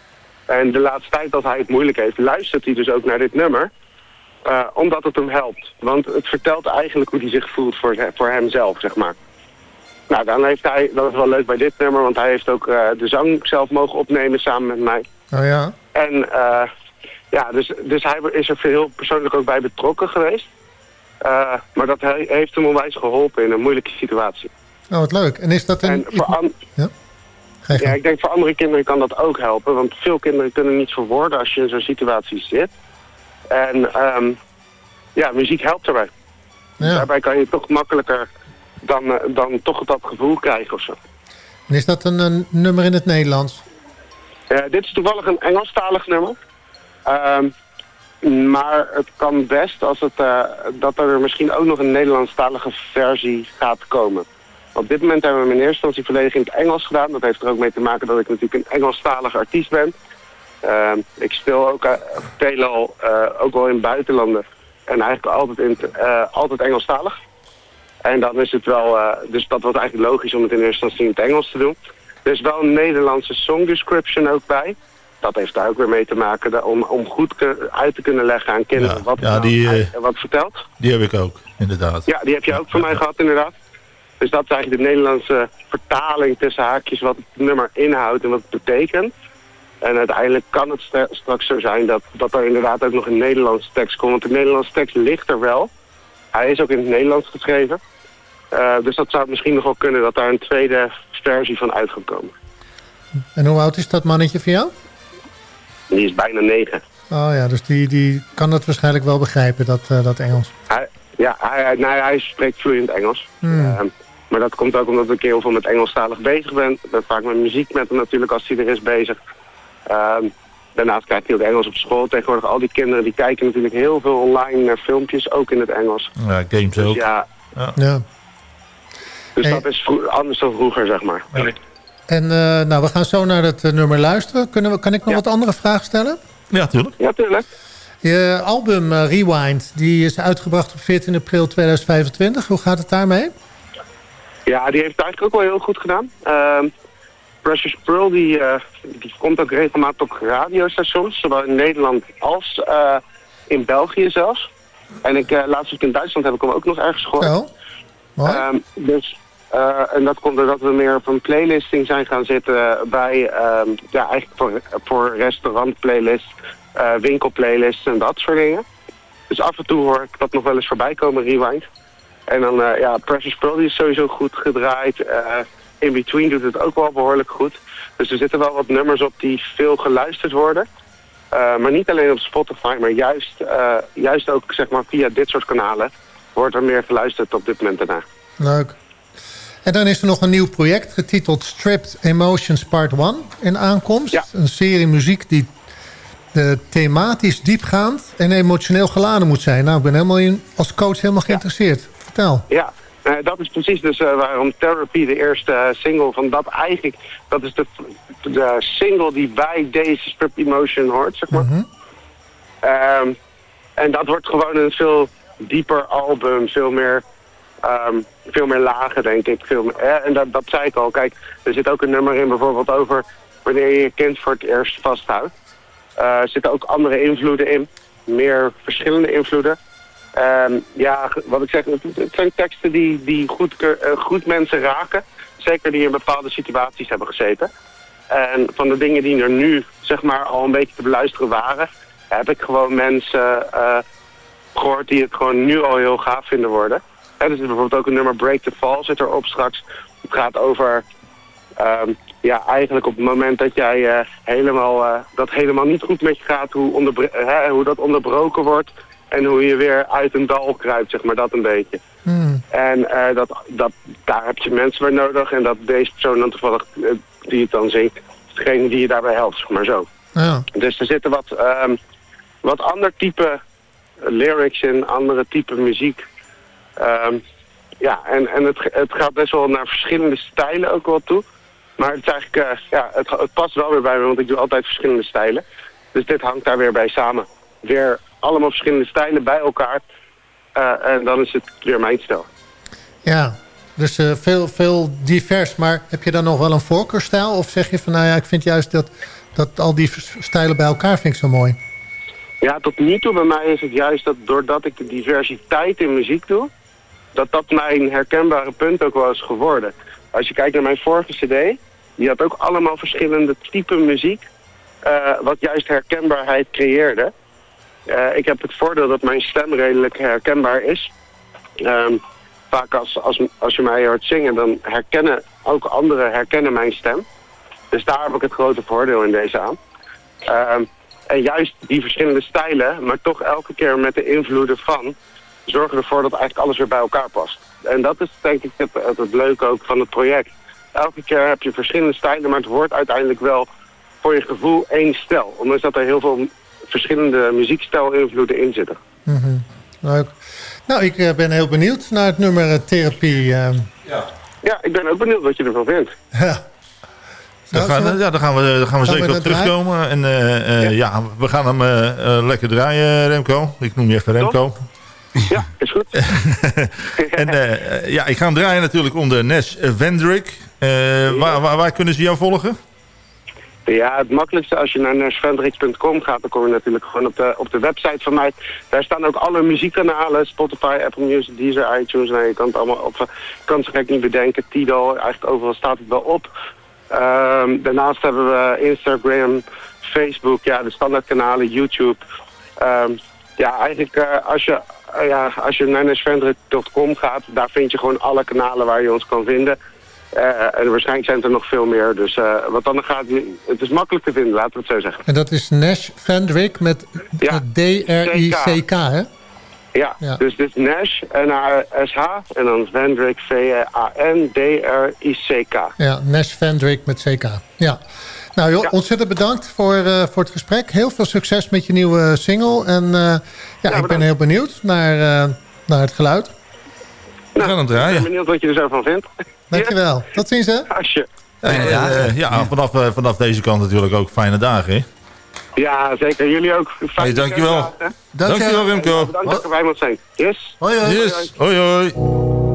En de laatste tijd dat hij het moeilijk heeft, luistert hij dus ook naar dit nummer. Eh, omdat het hem helpt. Want het vertelt eigenlijk hoe hij zich voelt voor, voor hemzelf, zeg maar. Nou, dan heeft hij, dat is wel leuk bij dit nummer, want hij heeft ook eh, de zang zelf mogen opnemen samen met mij. Oh ja. En eh, ja, dus, dus hij is er heel persoonlijk ook bij betrokken geweest. Eh, maar dat he- heeft hem onwijs geholpen in een moeilijke situatie. Oh, wat leuk. En is dat een... En voor an- Ja? Ja, ik denk voor andere kinderen kan dat ook helpen. Want veel kinderen kunnen niet verwoorden als je in zo'n situatie zit. En ehm, ja, muziek helpt daarbij. Ja. Daarbij kan je toch makkelijker dan, eh, dan toch dat gevoel krijgen of zo. En is dat een, een nummer in het Nederlands? Eh, dit is toevallig een Engelstalig nummer. Ehm, maar het kan best als het, eh, dat er misschien ook nog een Nederlandstalige versie gaat komen. Op dit moment hebben we hem in eerste instantie volledig in het Engels gedaan. Dat heeft er ook mee te maken dat ik natuurlijk een Engelstalige artiest ben. Ehm, ik speel ook uh, veelal eh, ook wel in buitenlanden. En eigenlijk altijd, in eh, altijd Engelstalig. En dan is het wel, eh, dus dat was eigenlijk logisch om het in eerste instantie in het Engels te doen. Er is wel een Nederlandse song description ook bij. Dat heeft daar ook weer mee te maken om, om goed uit te kunnen leggen aan kinderen wat, ja, het die, eh, uit- wat vertelt. Die heb ik ook, inderdaad. Ja, die heb je ook van mij gehad inderdaad. Dus dat is eigenlijk de Nederlandse vertaling tussen haakjes wat het nummer inhoudt en wat het betekent. En uiteindelijk kan het st- straks zo zijn dat, dat er inderdaad ook nog een Nederlandse tekst komt. Want de Nederlandse tekst ligt er wel. Hij is ook in het Nederlands geschreven. Eh, dus dat zou misschien nog wel kunnen dat daar een tweede versie van uit gaat komen. En hoe oud is dat mannetje van jou? Die is bijna negen. Oh ja, dus die, die kan dat waarschijnlijk wel begrijpen, dat, eh, dat Engels. Hij, ja, hij, hij- nou, hij spreekt vloeiend Engels. Hmm. Ehm, maar dat komt ook omdat ik heel veel met Engelstalig bezig ben. Ik ben vaak met muziek met hem natuurlijk als hij er is bezig. Ehm, daarnaast kijkt hij ook Engels op school. Tegenwoordig al die kinderen die kijken natuurlijk heel veel online naar filmpjes, ook in het Engels. Ja, games Dus ook. ja, Ja. dus Hey. dat is anders dan vroeger, zeg maar. En eh, nou, we gaan zo naar het eh, nummer luisteren. Kunnen we, kan ik nog wat andere vragen stellen? Ja, tuurlijk. Ja, tuurlijk. Je album eh, Rewind, die is uitgebracht op 14 april 2025. Hoe gaat het daarmee? Ja, die heeft het eigenlijk ook wel heel goed gedaan. Precious Pearl, die, eh, die komt ook regelmatig op radiostations, zowel in Nederland als eh, in België zelfs. En ik, eh laatst in Duitsland heb ik hem ook nog ergens gehoord. Oh. Ehm, dus, en dat komt doordat we meer op een playlisting zijn gaan zitten bij, ehm, ja, eigenlijk voor, voor restaurantplaylists, eh winkelplaylists en dat soort dingen. Dus af en toe hoor ik dat nog wel eens voorbij komen, Rewind. En dan, ja, Precious Pearl die is sowieso goed gedraaid. In Between doet het ook wel behoorlijk goed. Dus er zitten wel wat nummers op die veel geluisterd worden. Eh, maar niet alleen op Spotify, maar juist, eh, juist ook zeg maar, via dit soort kanalen wordt er meer geluisterd op dit moment daarna. Leuk. En dan is er nog een nieuw project getiteld Stripped Emotions Part 1 in aankomst. Een serie muziek die eh, thematisch diepgaand en emotioneel geladen moet zijn. Nou, ik ben helemaal in, als coach helemaal geïnteresseerd. Vertel. Ja, eh, dat is precies dus eh, waarom Therapy, de eerste eh, single van dat eigenlijk... dat is de, de single die bij deze Strip Emotion hoort, zeg maar. Ehm, en dat wordt gewoon een veel dieper album, veel meer, ehm, veel meer lagen, denk ik. Veel meer, eh, en dat, dat zei ik al. Kijk, er zit ook een nummer in bijvoorbeeld over wanneer je je kind voor het eerst vasthoudt. Er zitten ook andere invloeden in, meer verschillende invloeden. Ehm, ja, wat ik zeg, het, zijn teksten die, die goed, eh, goed mensen raken. Zeker die in bepaalde situaties hebben gezeten. En van de dingen die er nu, zeg maar, al een beetje te beluisteren waren... heb ik gewoon mensen eh, gehoord die het gewoon nu al heel gaaf vinden worden. En er zit bijvoorbeeld ook een nummer Break the Fall zit erop straks. Het gaat over... ehm, ja, eigenlijk op het moment dat jij eh, helemaal, dat helemaal niet goed met je gaat, hoe, hoe dat onderbroken wordt en hoe je weer uit een dal kruipt, zeg maar, dat een beetje. En eh, dat, dat, daar heb je mensen bij nodig en dat deze persoon dan toevallig, eh, die het dan zingt, is degene die je daarbij helpt, zeg maar zo. Ja. Dus er zitten wat, ehm, wat ander type lyrics in, andere type muziek. Ehm, ja, en, en het, het gaat best wel naar verschillende stijlen ook wel toe. Maar het, is eigenlijk, eh, ja, het, het past wel weer bij me, want ik doe altijd verschillende stijlen. Dus dit hangt daar weer bij samen. Weer allemaal verschillende stijlen bij elkaar. Eh, en dan is het weer mijn stijl. Ja, dus eh, veel, veel divers. Maar heb je dan nog wel een voorkeurstijl? Of zeg je van, nou ja, ik vind juist dat, dat al die stijlen bij elkaar vind ik zo mooi. Ja, tot nu toe bij mij is het juist dat doordat ik de diversiteit in muziek doe, dat dat mijn herkenbare punt ook wel is geworden. Als je kijkt naar mijn vorige cd, die had ook allemaal verschillende typen muziek, eh, wat juist herkenbaarheid creëerde. Eh, ik heb het voordeel dat mijn stem redelijk herkenbaar is. Ehm, vaak als, als, als je mij hoort zingen, dan herkennen ook anderen herkennen mijn stem. Dus daar heb ik het grote voordeel in deze aan. Ehm, en juist die verschillende stijlen, maar toch elke keer met de invloeden van, zorgen ervoor dat eigenlijk alles weer bij elkaar past. En dat is denk ik het, het, leuke ook van het project. Elke keer heb je verschillende stijlen, maar het wordt uiteindelijk wel voor je gevoel één stijl. Ondanks dat er heel veel verschillende muziekstijl-invloeden in zitten. Mhm. Leuk. Nou, ik eh, ben heel benieuwd naar het nummer eh, Therapie. eh. Ja, ja, ik ben ook benieuwd wat je ervan vindt. Ja. Daar gaan, zullen we- ja, daar gaan we, daar gaan we Gaan we zeker op terugkomen. En eh, eh, ja. we gaan hem lekker draaien, Remco. Ik noem je even Remco. Ja, is goed. en eh, ja, ik ga hem draaien natuurlijk onder Nes Vendrick. Eh, waar, waar, waar kunnen ze jou volgen? Ja, het makkelijkste als je naar nashvendrix.com gaat, dan kom je natuurlijk gewoon op de, op de website van mij. Daar staan ook alle muziekkanalen, Spotify, Apple Music, Deezer, iTunes. Nee, je kan het allemaal op. Kan het niet bedenken. Tidal, eigenlijk overal staat het wel op. Ehm, daarnaast hebben we Instagram, Facebook, ja, de standaardkanalen, YouTube. Ehm, ja, eigenlijk eh, als, je, eh, ja, als je naar nashvendrix.com gaat, daar vind je gewoon alle kanalen waar je ons kan vinden. Eh, en waarschijnlijk zijn er nog veel meer. Dus eh, wat dan gaat, het is makkelijk te vinden, laten we het zo zeggen. En dat is Nash Vendrick met D-R-I-C-K, hè? Ja, Ja. dus dit is Nash, N-A-S-H, en dan Vendrick, V-A-N-D-R-I-C-K. Ja, Nash Vendrick met CK. Ja. Nou joh, ontzettend bedankt voor, eh, voor het gesprek. Heel veel succes met je nieuwe single. En eh, ja, ik ben heel benieuwd naar, eh, naar het geluid. We gaan hem Ik ben benieuwd wat je er zo van vindt. Dankjewel. Tot ziens hè. Als je... Eh, ja, vanaf, eh, vanaf deze kant natuurlijk ook fijne dagen. Hè? Ja, zeker. Jullie ook. Hey, dankjewel. Dankjewel, Remco. Bedankt dat je bij me zijn. Yes. Hoi, hoi. Yes. Hoi, hoi.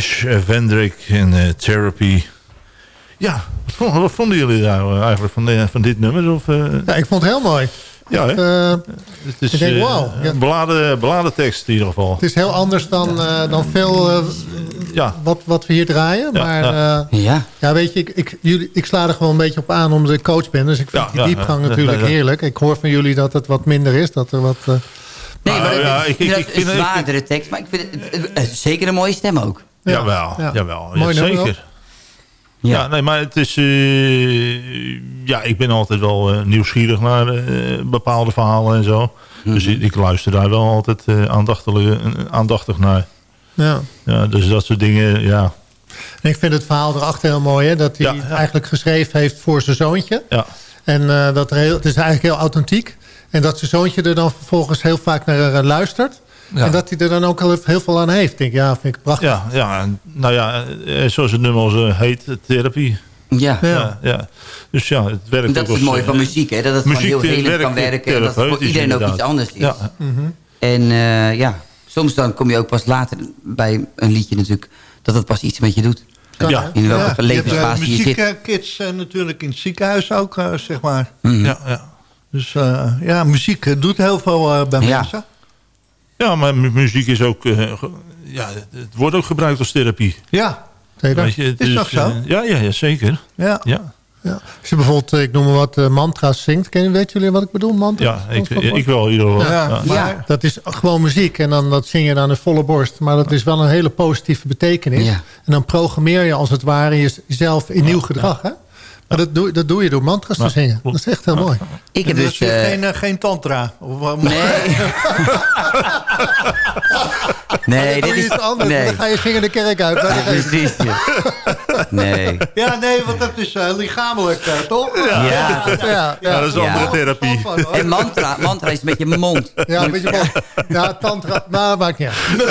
Nash, eh, Vendrick en eh, Therapy. Ja, wat vonden, wat vonden jullie nou eh, eigenlijk van, de- van dit nummer? Of, eh, Ja, ik vond het heel mooi. Ja, hè? Eh, het is ik denk. Ja. een beladen, beladen tekst in ieder geval. Het is heel anders dan, eh, dan veel Ja. wat, wat we hier draaien. Ja, maar ja. eh, Ja. ja, weet je, ik, ik, jullie, ik sla er gewoon een beetje op aan omdat ik coach ben. Dus ik vind Ja, die ja, diepgang ja. natuurlijk Ja, ja. heerlijk. Ik hoor van jullie dat het wat minder is. Dat er wat, Nee, maar is ik- ik- vind een het- zwaardere tekst. Maar ik vind het, het- het is zeker een mooie stem ook. Ja, jawel, ja. jawel. Mooi zeker. Ja. nee, maar het is... eh, ja, ik ben altijd wel eh, nieuwsgierig naar eh, bepaalde verhalen en zo. Dus Mhm. ik, ik luister daar wel altijd aandachtig, naar. ja. Ja, dus dat soort dingen, ja. En ik vind het verhaal erachter heel mooi. Hè? Dat hij Ja, eigenlijk geschreven heeft voor zijn zoontje. ja. En dat er heel, het is eigenlijk heel authentiek. En dat zijn zoontje er dan vervolgens heel vaak naar luistert. Ja. En dat hij er dan ook heel, heel veel aan heeft. Ik denk, ja, vind ik prachtig. Ja, ja, en nou ja, eh, zoals het nummer al eh, heet, therapie. Ja. Ja. Ja, Dus ja, het werkt En dat ook is het mooie van eh, muziek, hè? dat het gewoon muziek, heel eh, helend werkt kan werken. En dat het voor iedereen ook iets anders is. Ja. En eh, ja, soms dan kom je ook pas later bij een liedje natuurlijk... dat het pas iets met je doet. Ja. In welke Ja, je hebt, eh, levensfase je zit. muziekkids eh, natuurlijk in het ziekenhuis ook, eh, zeg maar. Mhm. Ja, ja. Dus eh, ja, muziek eh, doet heel veel eh, bij Ja. mensen. Ja, maar mu- muziek is ook... eh, ja, het- wordt ook gebruikt als therapie. Ja, Zeker. Weet je, het Is dat zo? eh, ja, ja, ja, zeker. ja. Ja, Ja. Als je bijvoorbeeld, eh, ik noem maar wat, eh, mantra's zingt. Ken, weten jullie wat ik bedoel, mantra's? ja ik, ik wel in ieder geval. Ja, Ja. maar- Ja. Dat is gewoon muziek en dan dat zing je aan de volle borst. Maar dat is wel een hele positieve betekenis. Ja. En dan programmeer je als het ware jezelf in nieuw gedrag. Hè? Maar dat doe, dat doe je door mantras te zingen. Dat is echt heel mooi. Ik heb dus dus... eh, eh, geen, eh, geen tantra. Of, wat- Nee. nee, Dan dit is... iets anders. Nee. Dan ga je zingen de kerk uit. geest. Precies, ja. Nee. Ja, nee, want dat is eh, lichamelijk, eh, toch? Ja. Ja, ja, Ja, dat is Ja. andere therapie. En mantra, mantra is met je mond. Ja, een beetje bot. Ja, tantra. Nou, dat maakt niet uit.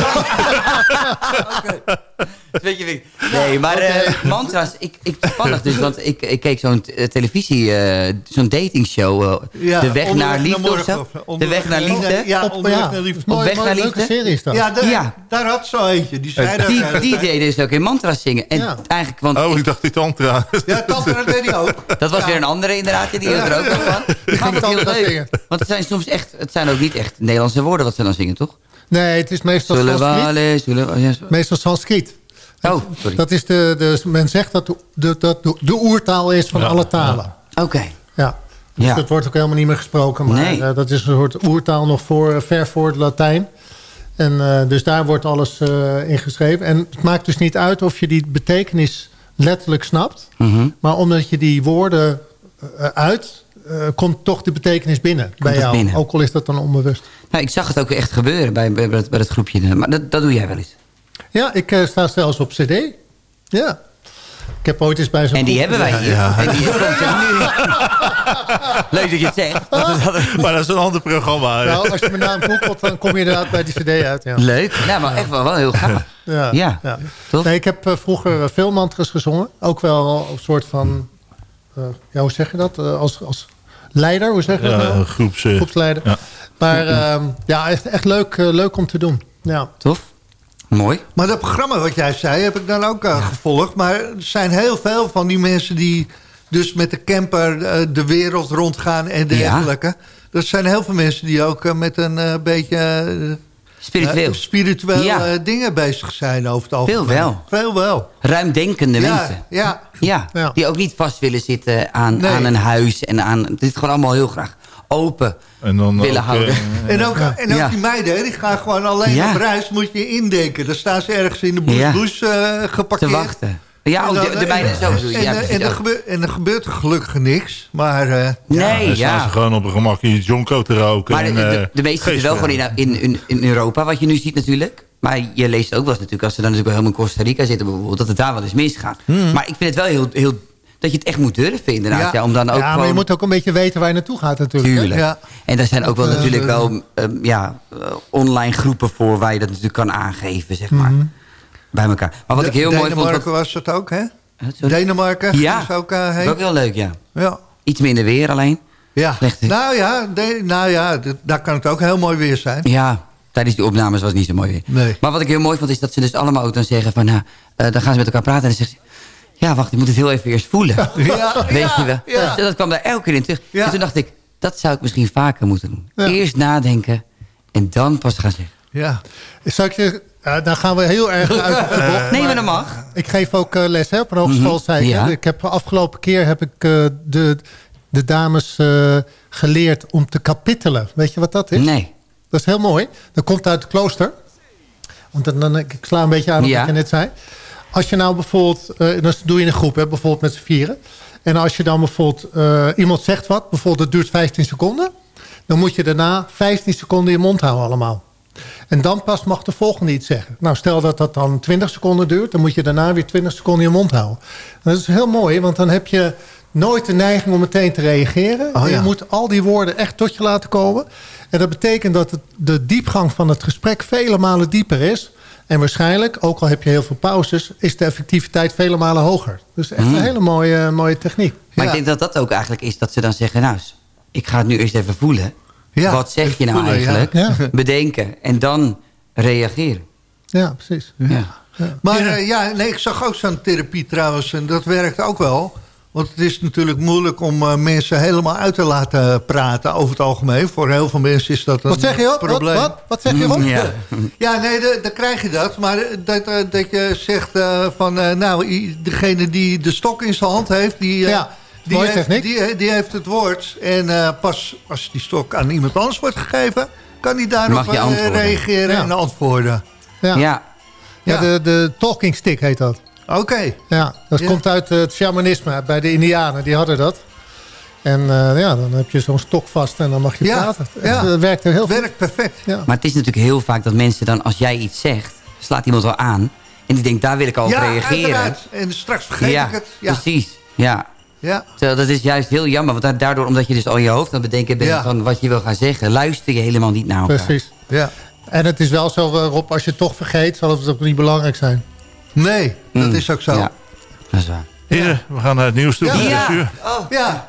Weet je, wie- nee, maar eh, mantra's, ik, ik toevallig dus, want ik, ik keek zo'n televisie, eh, zo'n datingshow, eh, Ja, De Weg naar Liefde of zo. De Weg naar Liefde. Ja, Op- ja. naar liefde. Weg leuke liefde. serie is dat. Ja, Ja. daar had zo eentje. Die zei dat. Die, eh, die deed dus ook in mantra's zingen. En Ja. eigenlijk, want Oh, ik- ik dacht die tantra. Ja, tantra deed hij ook. dat was weer een andere inderdaad, die hield er ook nog van. Die ging het heel leuk. zingen. Want het zijn soms echt, het zijn ook niet echt Nederlandse woorden wat ze dan zingen, toch? Nee, het is meestal Sanskriet. alle- zullen we- ja, zo- Meestal Sanskriet. Oh, sorry. Dat is de, de, men zegt dat de, de, dat de, de oertaal is van Ja, alle talen. Oké. Ja. Dus Ja. dat wordt ook helemaal niet meer gesproken. Maar Nee. eh, dat is een soort oertaal nog voor, ver voor het Latijn. En eh, dus daar wordt alles eh in geschreven. En het maakt dus niet uit of je die betekenis letterlijk snapt. Mhm. Maar omdat je die woorden eh, uit, komt toch de betekenis binnen bij jou. binnen. Ook al is dat dan onbewust. Nou, ik zag het ook echt gebeuren bij, bij, bij het, bij het groepje. Maar dat, dat doe jij wel eens. Ja, ik sta zelfs op cd. Ja. Ik heb ooit eens bij zo'n En die hebben wij hier. Ja. En die komt er nu. Leuk dat je het zegt. Maar dat is een ander programma. Nou, als je mijn naam googelt, dan kom je inderdaad bij die cd uit. Ja. Leuk. Nou, maar echt wel, wel heel gaaf. Ja, Ja, toch? Nee, ik heb eh, vroeger eh, veel mantras gezongen. Ook wel een soort van... eh, ja, hoe zeg je dat? Eh, als, als leider, hoe zeg je dat Ja, nou? groeps... Groepsleider. ja. Maar ehm, ja, echt, echt leuk, leuk om te doen. Ja. Tof. Mooi. Maar dat programma wat jij zei, heb ik dan ook eh, gevolgd. Maar er zijn heel veel van die mensen die dus met de camper eh, de wereld rondgaan en dergelijke. Er zijn heel veel mensen die ook eh, met een beetje... Spiritueel. spiritueel Ja. eh, dingen bezig zijn over het algemeen. Veel wel. Veel wel. Ruimdenkende Ja, mensen. ja. Ja, Ja. die ook niet vast willen zitten aan, Nee. aan een huis. En aan, dit is gewoon allemaal heel graag open En dan willen ook, houden. eh, En ook, en ook Ja. die meiden, hè, die gaan gewoon alleen Ja. op reis, moet je indenken. Dan staan ze ergens in de Ja. bush eh geparkeerd. te wachten. Ja, ook En de, dan- de meiden zo bedoel je. En, Ja, en, er gebeurt, en er gebeurt gelukkig niks. Maar eh, Nee, dan staan ja. ze gewoon op een gemak in je jonko te roken. Maar de, en, de, eh, de meeste zitten wel gewoon in, in, Europa, wat je nu ziet natuurlijk. Maar je leest ook wel eens natuurlijk, als ze dan natuurlijk wel helemaal in Costa Rica zitten bijvoorbeeld, dat het daar wel eens misgaat. Hmm. Maar ik vind het wel heel, heel dat je het echt moet durven inderdaad. Ja. om dan ook ja, maar je moet ook een beetje weten waar je naartoe gaat natuurlijk. Tuurlijk. En er zijn ook wel Eh, natuurlijk wel ehm, ja, eh, online groepen voor... waar je dat natuurlijk kan aangeven, zeg maar. Mhm. Bij elkaar. Maar wat ik heel mooi vond... Wat- was het ook, hè? Denemarken Ja, is ook uh, dat ook heel leuk, ja. Ja. Iets minder weer alleen. Ja. Nou ja, de- nou ja daar kan het ook heel mooi weer zijn. Ja, tijdens die opnames was het niet zo mooi weer. Nee. Maar wat ik heel mooi vond is dat ze dus allemaal ook dan zeggen van... Nou, dan gaan ze met elkaar praten en dan zeggen ze... Ja, wacht, ik moet het heel even eerst voelen. Ja, Weet je wel? ja. Dat kwam daar elke keer in terug. En toen dacht ik, dat zou ik misschien vaker moeten doen. Eerst nadenken en dan pas gaan zeggen. Ja. Zal ik je, ja, dan gaan we heel erg uit de bocht. Nee, maar dat mag. Ik geef ook eh, les hè, op een hogeschool. Mhm, zei ik, ja. Ik heb afgelopen keer heb ik eh, de, de dames eh, geleerd om te kapittelen. Weet je wat dat is? Nee. Dat is heel mooi. Dat komt uit het klooster. Want dan, dan, ik sla een beetje aan op Ja. wat je net zei. Als je nou bijvoorbeeld, eh dat doe je in een groep, hè, bijvoorbeeld met z'n vieren. En als je dan bijvoorbeeld, eh, iemand zegt wat, bijvoorbeeld het duurt 15 seconden. Dan moet je daarna 15 seconden je mond houden allemaal. En dan pas mag de volgende iets zeggen. Nou, stel dat dat dan 20 seconden duurt, dan moet je daarna weer 20 seconden je mond houden. En dat is heel mooi, want dan heb je nooit de neiging om meteen te reageren. Oh, ja. Je moet al die woorden echt tot je laten komen. En dat betekent dat het, de diepgang van het gesprek vele malen dieper is. En waarschijnlijk, ook al heb je heel veel pauzes... is de effectiviteit vele malen hoger. Dus echt Mm. een hele mooie, mooie techniek. Maar ik denk dat dat ook eigenlijk is dat ze dan zeggen... nou, ik ga het nu eerst even voelen. Ja, Wat zeg je nou voelen, eigenlijk? Ja. Bedenken en dan reageren. Ja, precies. Ja. Maar ja, ja nee, ik zag ook zo'n therapie trouwens. En dat werkt ook wel. Want het is natuurlijk moeilijk om eh, mensen helemaal uit te laten praten over het algemeen. Voor heel veel mensen is dat een Wat zeg je op? Wat, probleem. wat, wat zeg je op? Ja. Ja, nee, dan krijg je dat. Maar dat, eh, dat je zegt eh, van... eh, nou, degene die de stok in zijn hand heeft... die, eh, Ja, die, heeft, die, die heeft het woord. En eh, pas als die stok aan iemand anders wordt gegeven... kan hij daarop eh, reageren Ja. en antwoorden. Ja, ja. Ja. de, de talking stick heet dat. Oké. Ja, dat Ja. komt uit het shamanisme. Bij de indianen, die hadden dat. En eh, ja, dan heb je zo'n stok vast en dan mag je Ja, praten. ja. Het eh, werkt er heel goed. Werkt perfect. Ja. Maar het is natuurlijk heel vaak dat mensen dan, als jij iets zegt... slaat iemand wel aan en die denkt, daar wil ik al op ja, reageren. uiteraard. En straks vergeet ja, ik het. Ja. precies. Ja. Ja. Terwijl dat is juist heel jammer. Want da- daardoor, omdat je dus al in je hoofd aan het bedenken bent... Ja. van wat je wil gaan zeggen... luister je helemaal niet naar elkaar. Precies. Ja. En het is wel zo, eh, Rob, als je het toch vergeet... zal het ook niet belangrijk zijn. Nee, dat Mm. is ook zo. Ja, dat is waar. Heren, we gaan naar het nieuws toe. Ja. van zes Ja. uur. Oh, ja.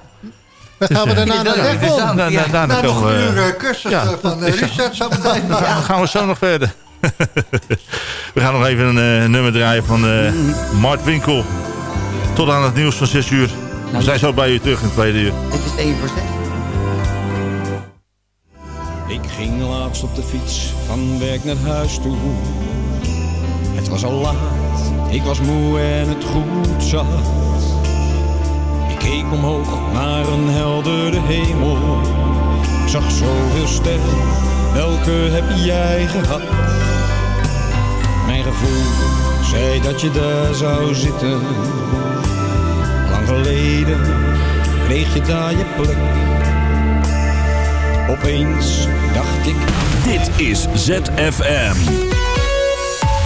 Dan gaan we Dus, daarna naar de Ja. daarna Nou, nog een uur eh, cursus Ja, eh, van eh, Richard zo meteen. Dan gaan we zo nog verder. we gaan nog even een eh, nummer draaien van eh Mart Winkel. Tot aan het nieuws van 6 uur. We zijn zo bij u terug in het tweede uur. Dit is 1 voor 6. Ik ging laatst op de fiets van werk naar huis toe. Het was al laat, ik was moe en het goed zat. Ik keek omhoog naar een heldere hemel. Ik zag zoveel sterren, welke heb jij gehad? Mijn gevoel zei dat je daar zou zitten. Lang geleden kreeg je daar je plek. Opeens dacht ik, Dit is ZFM.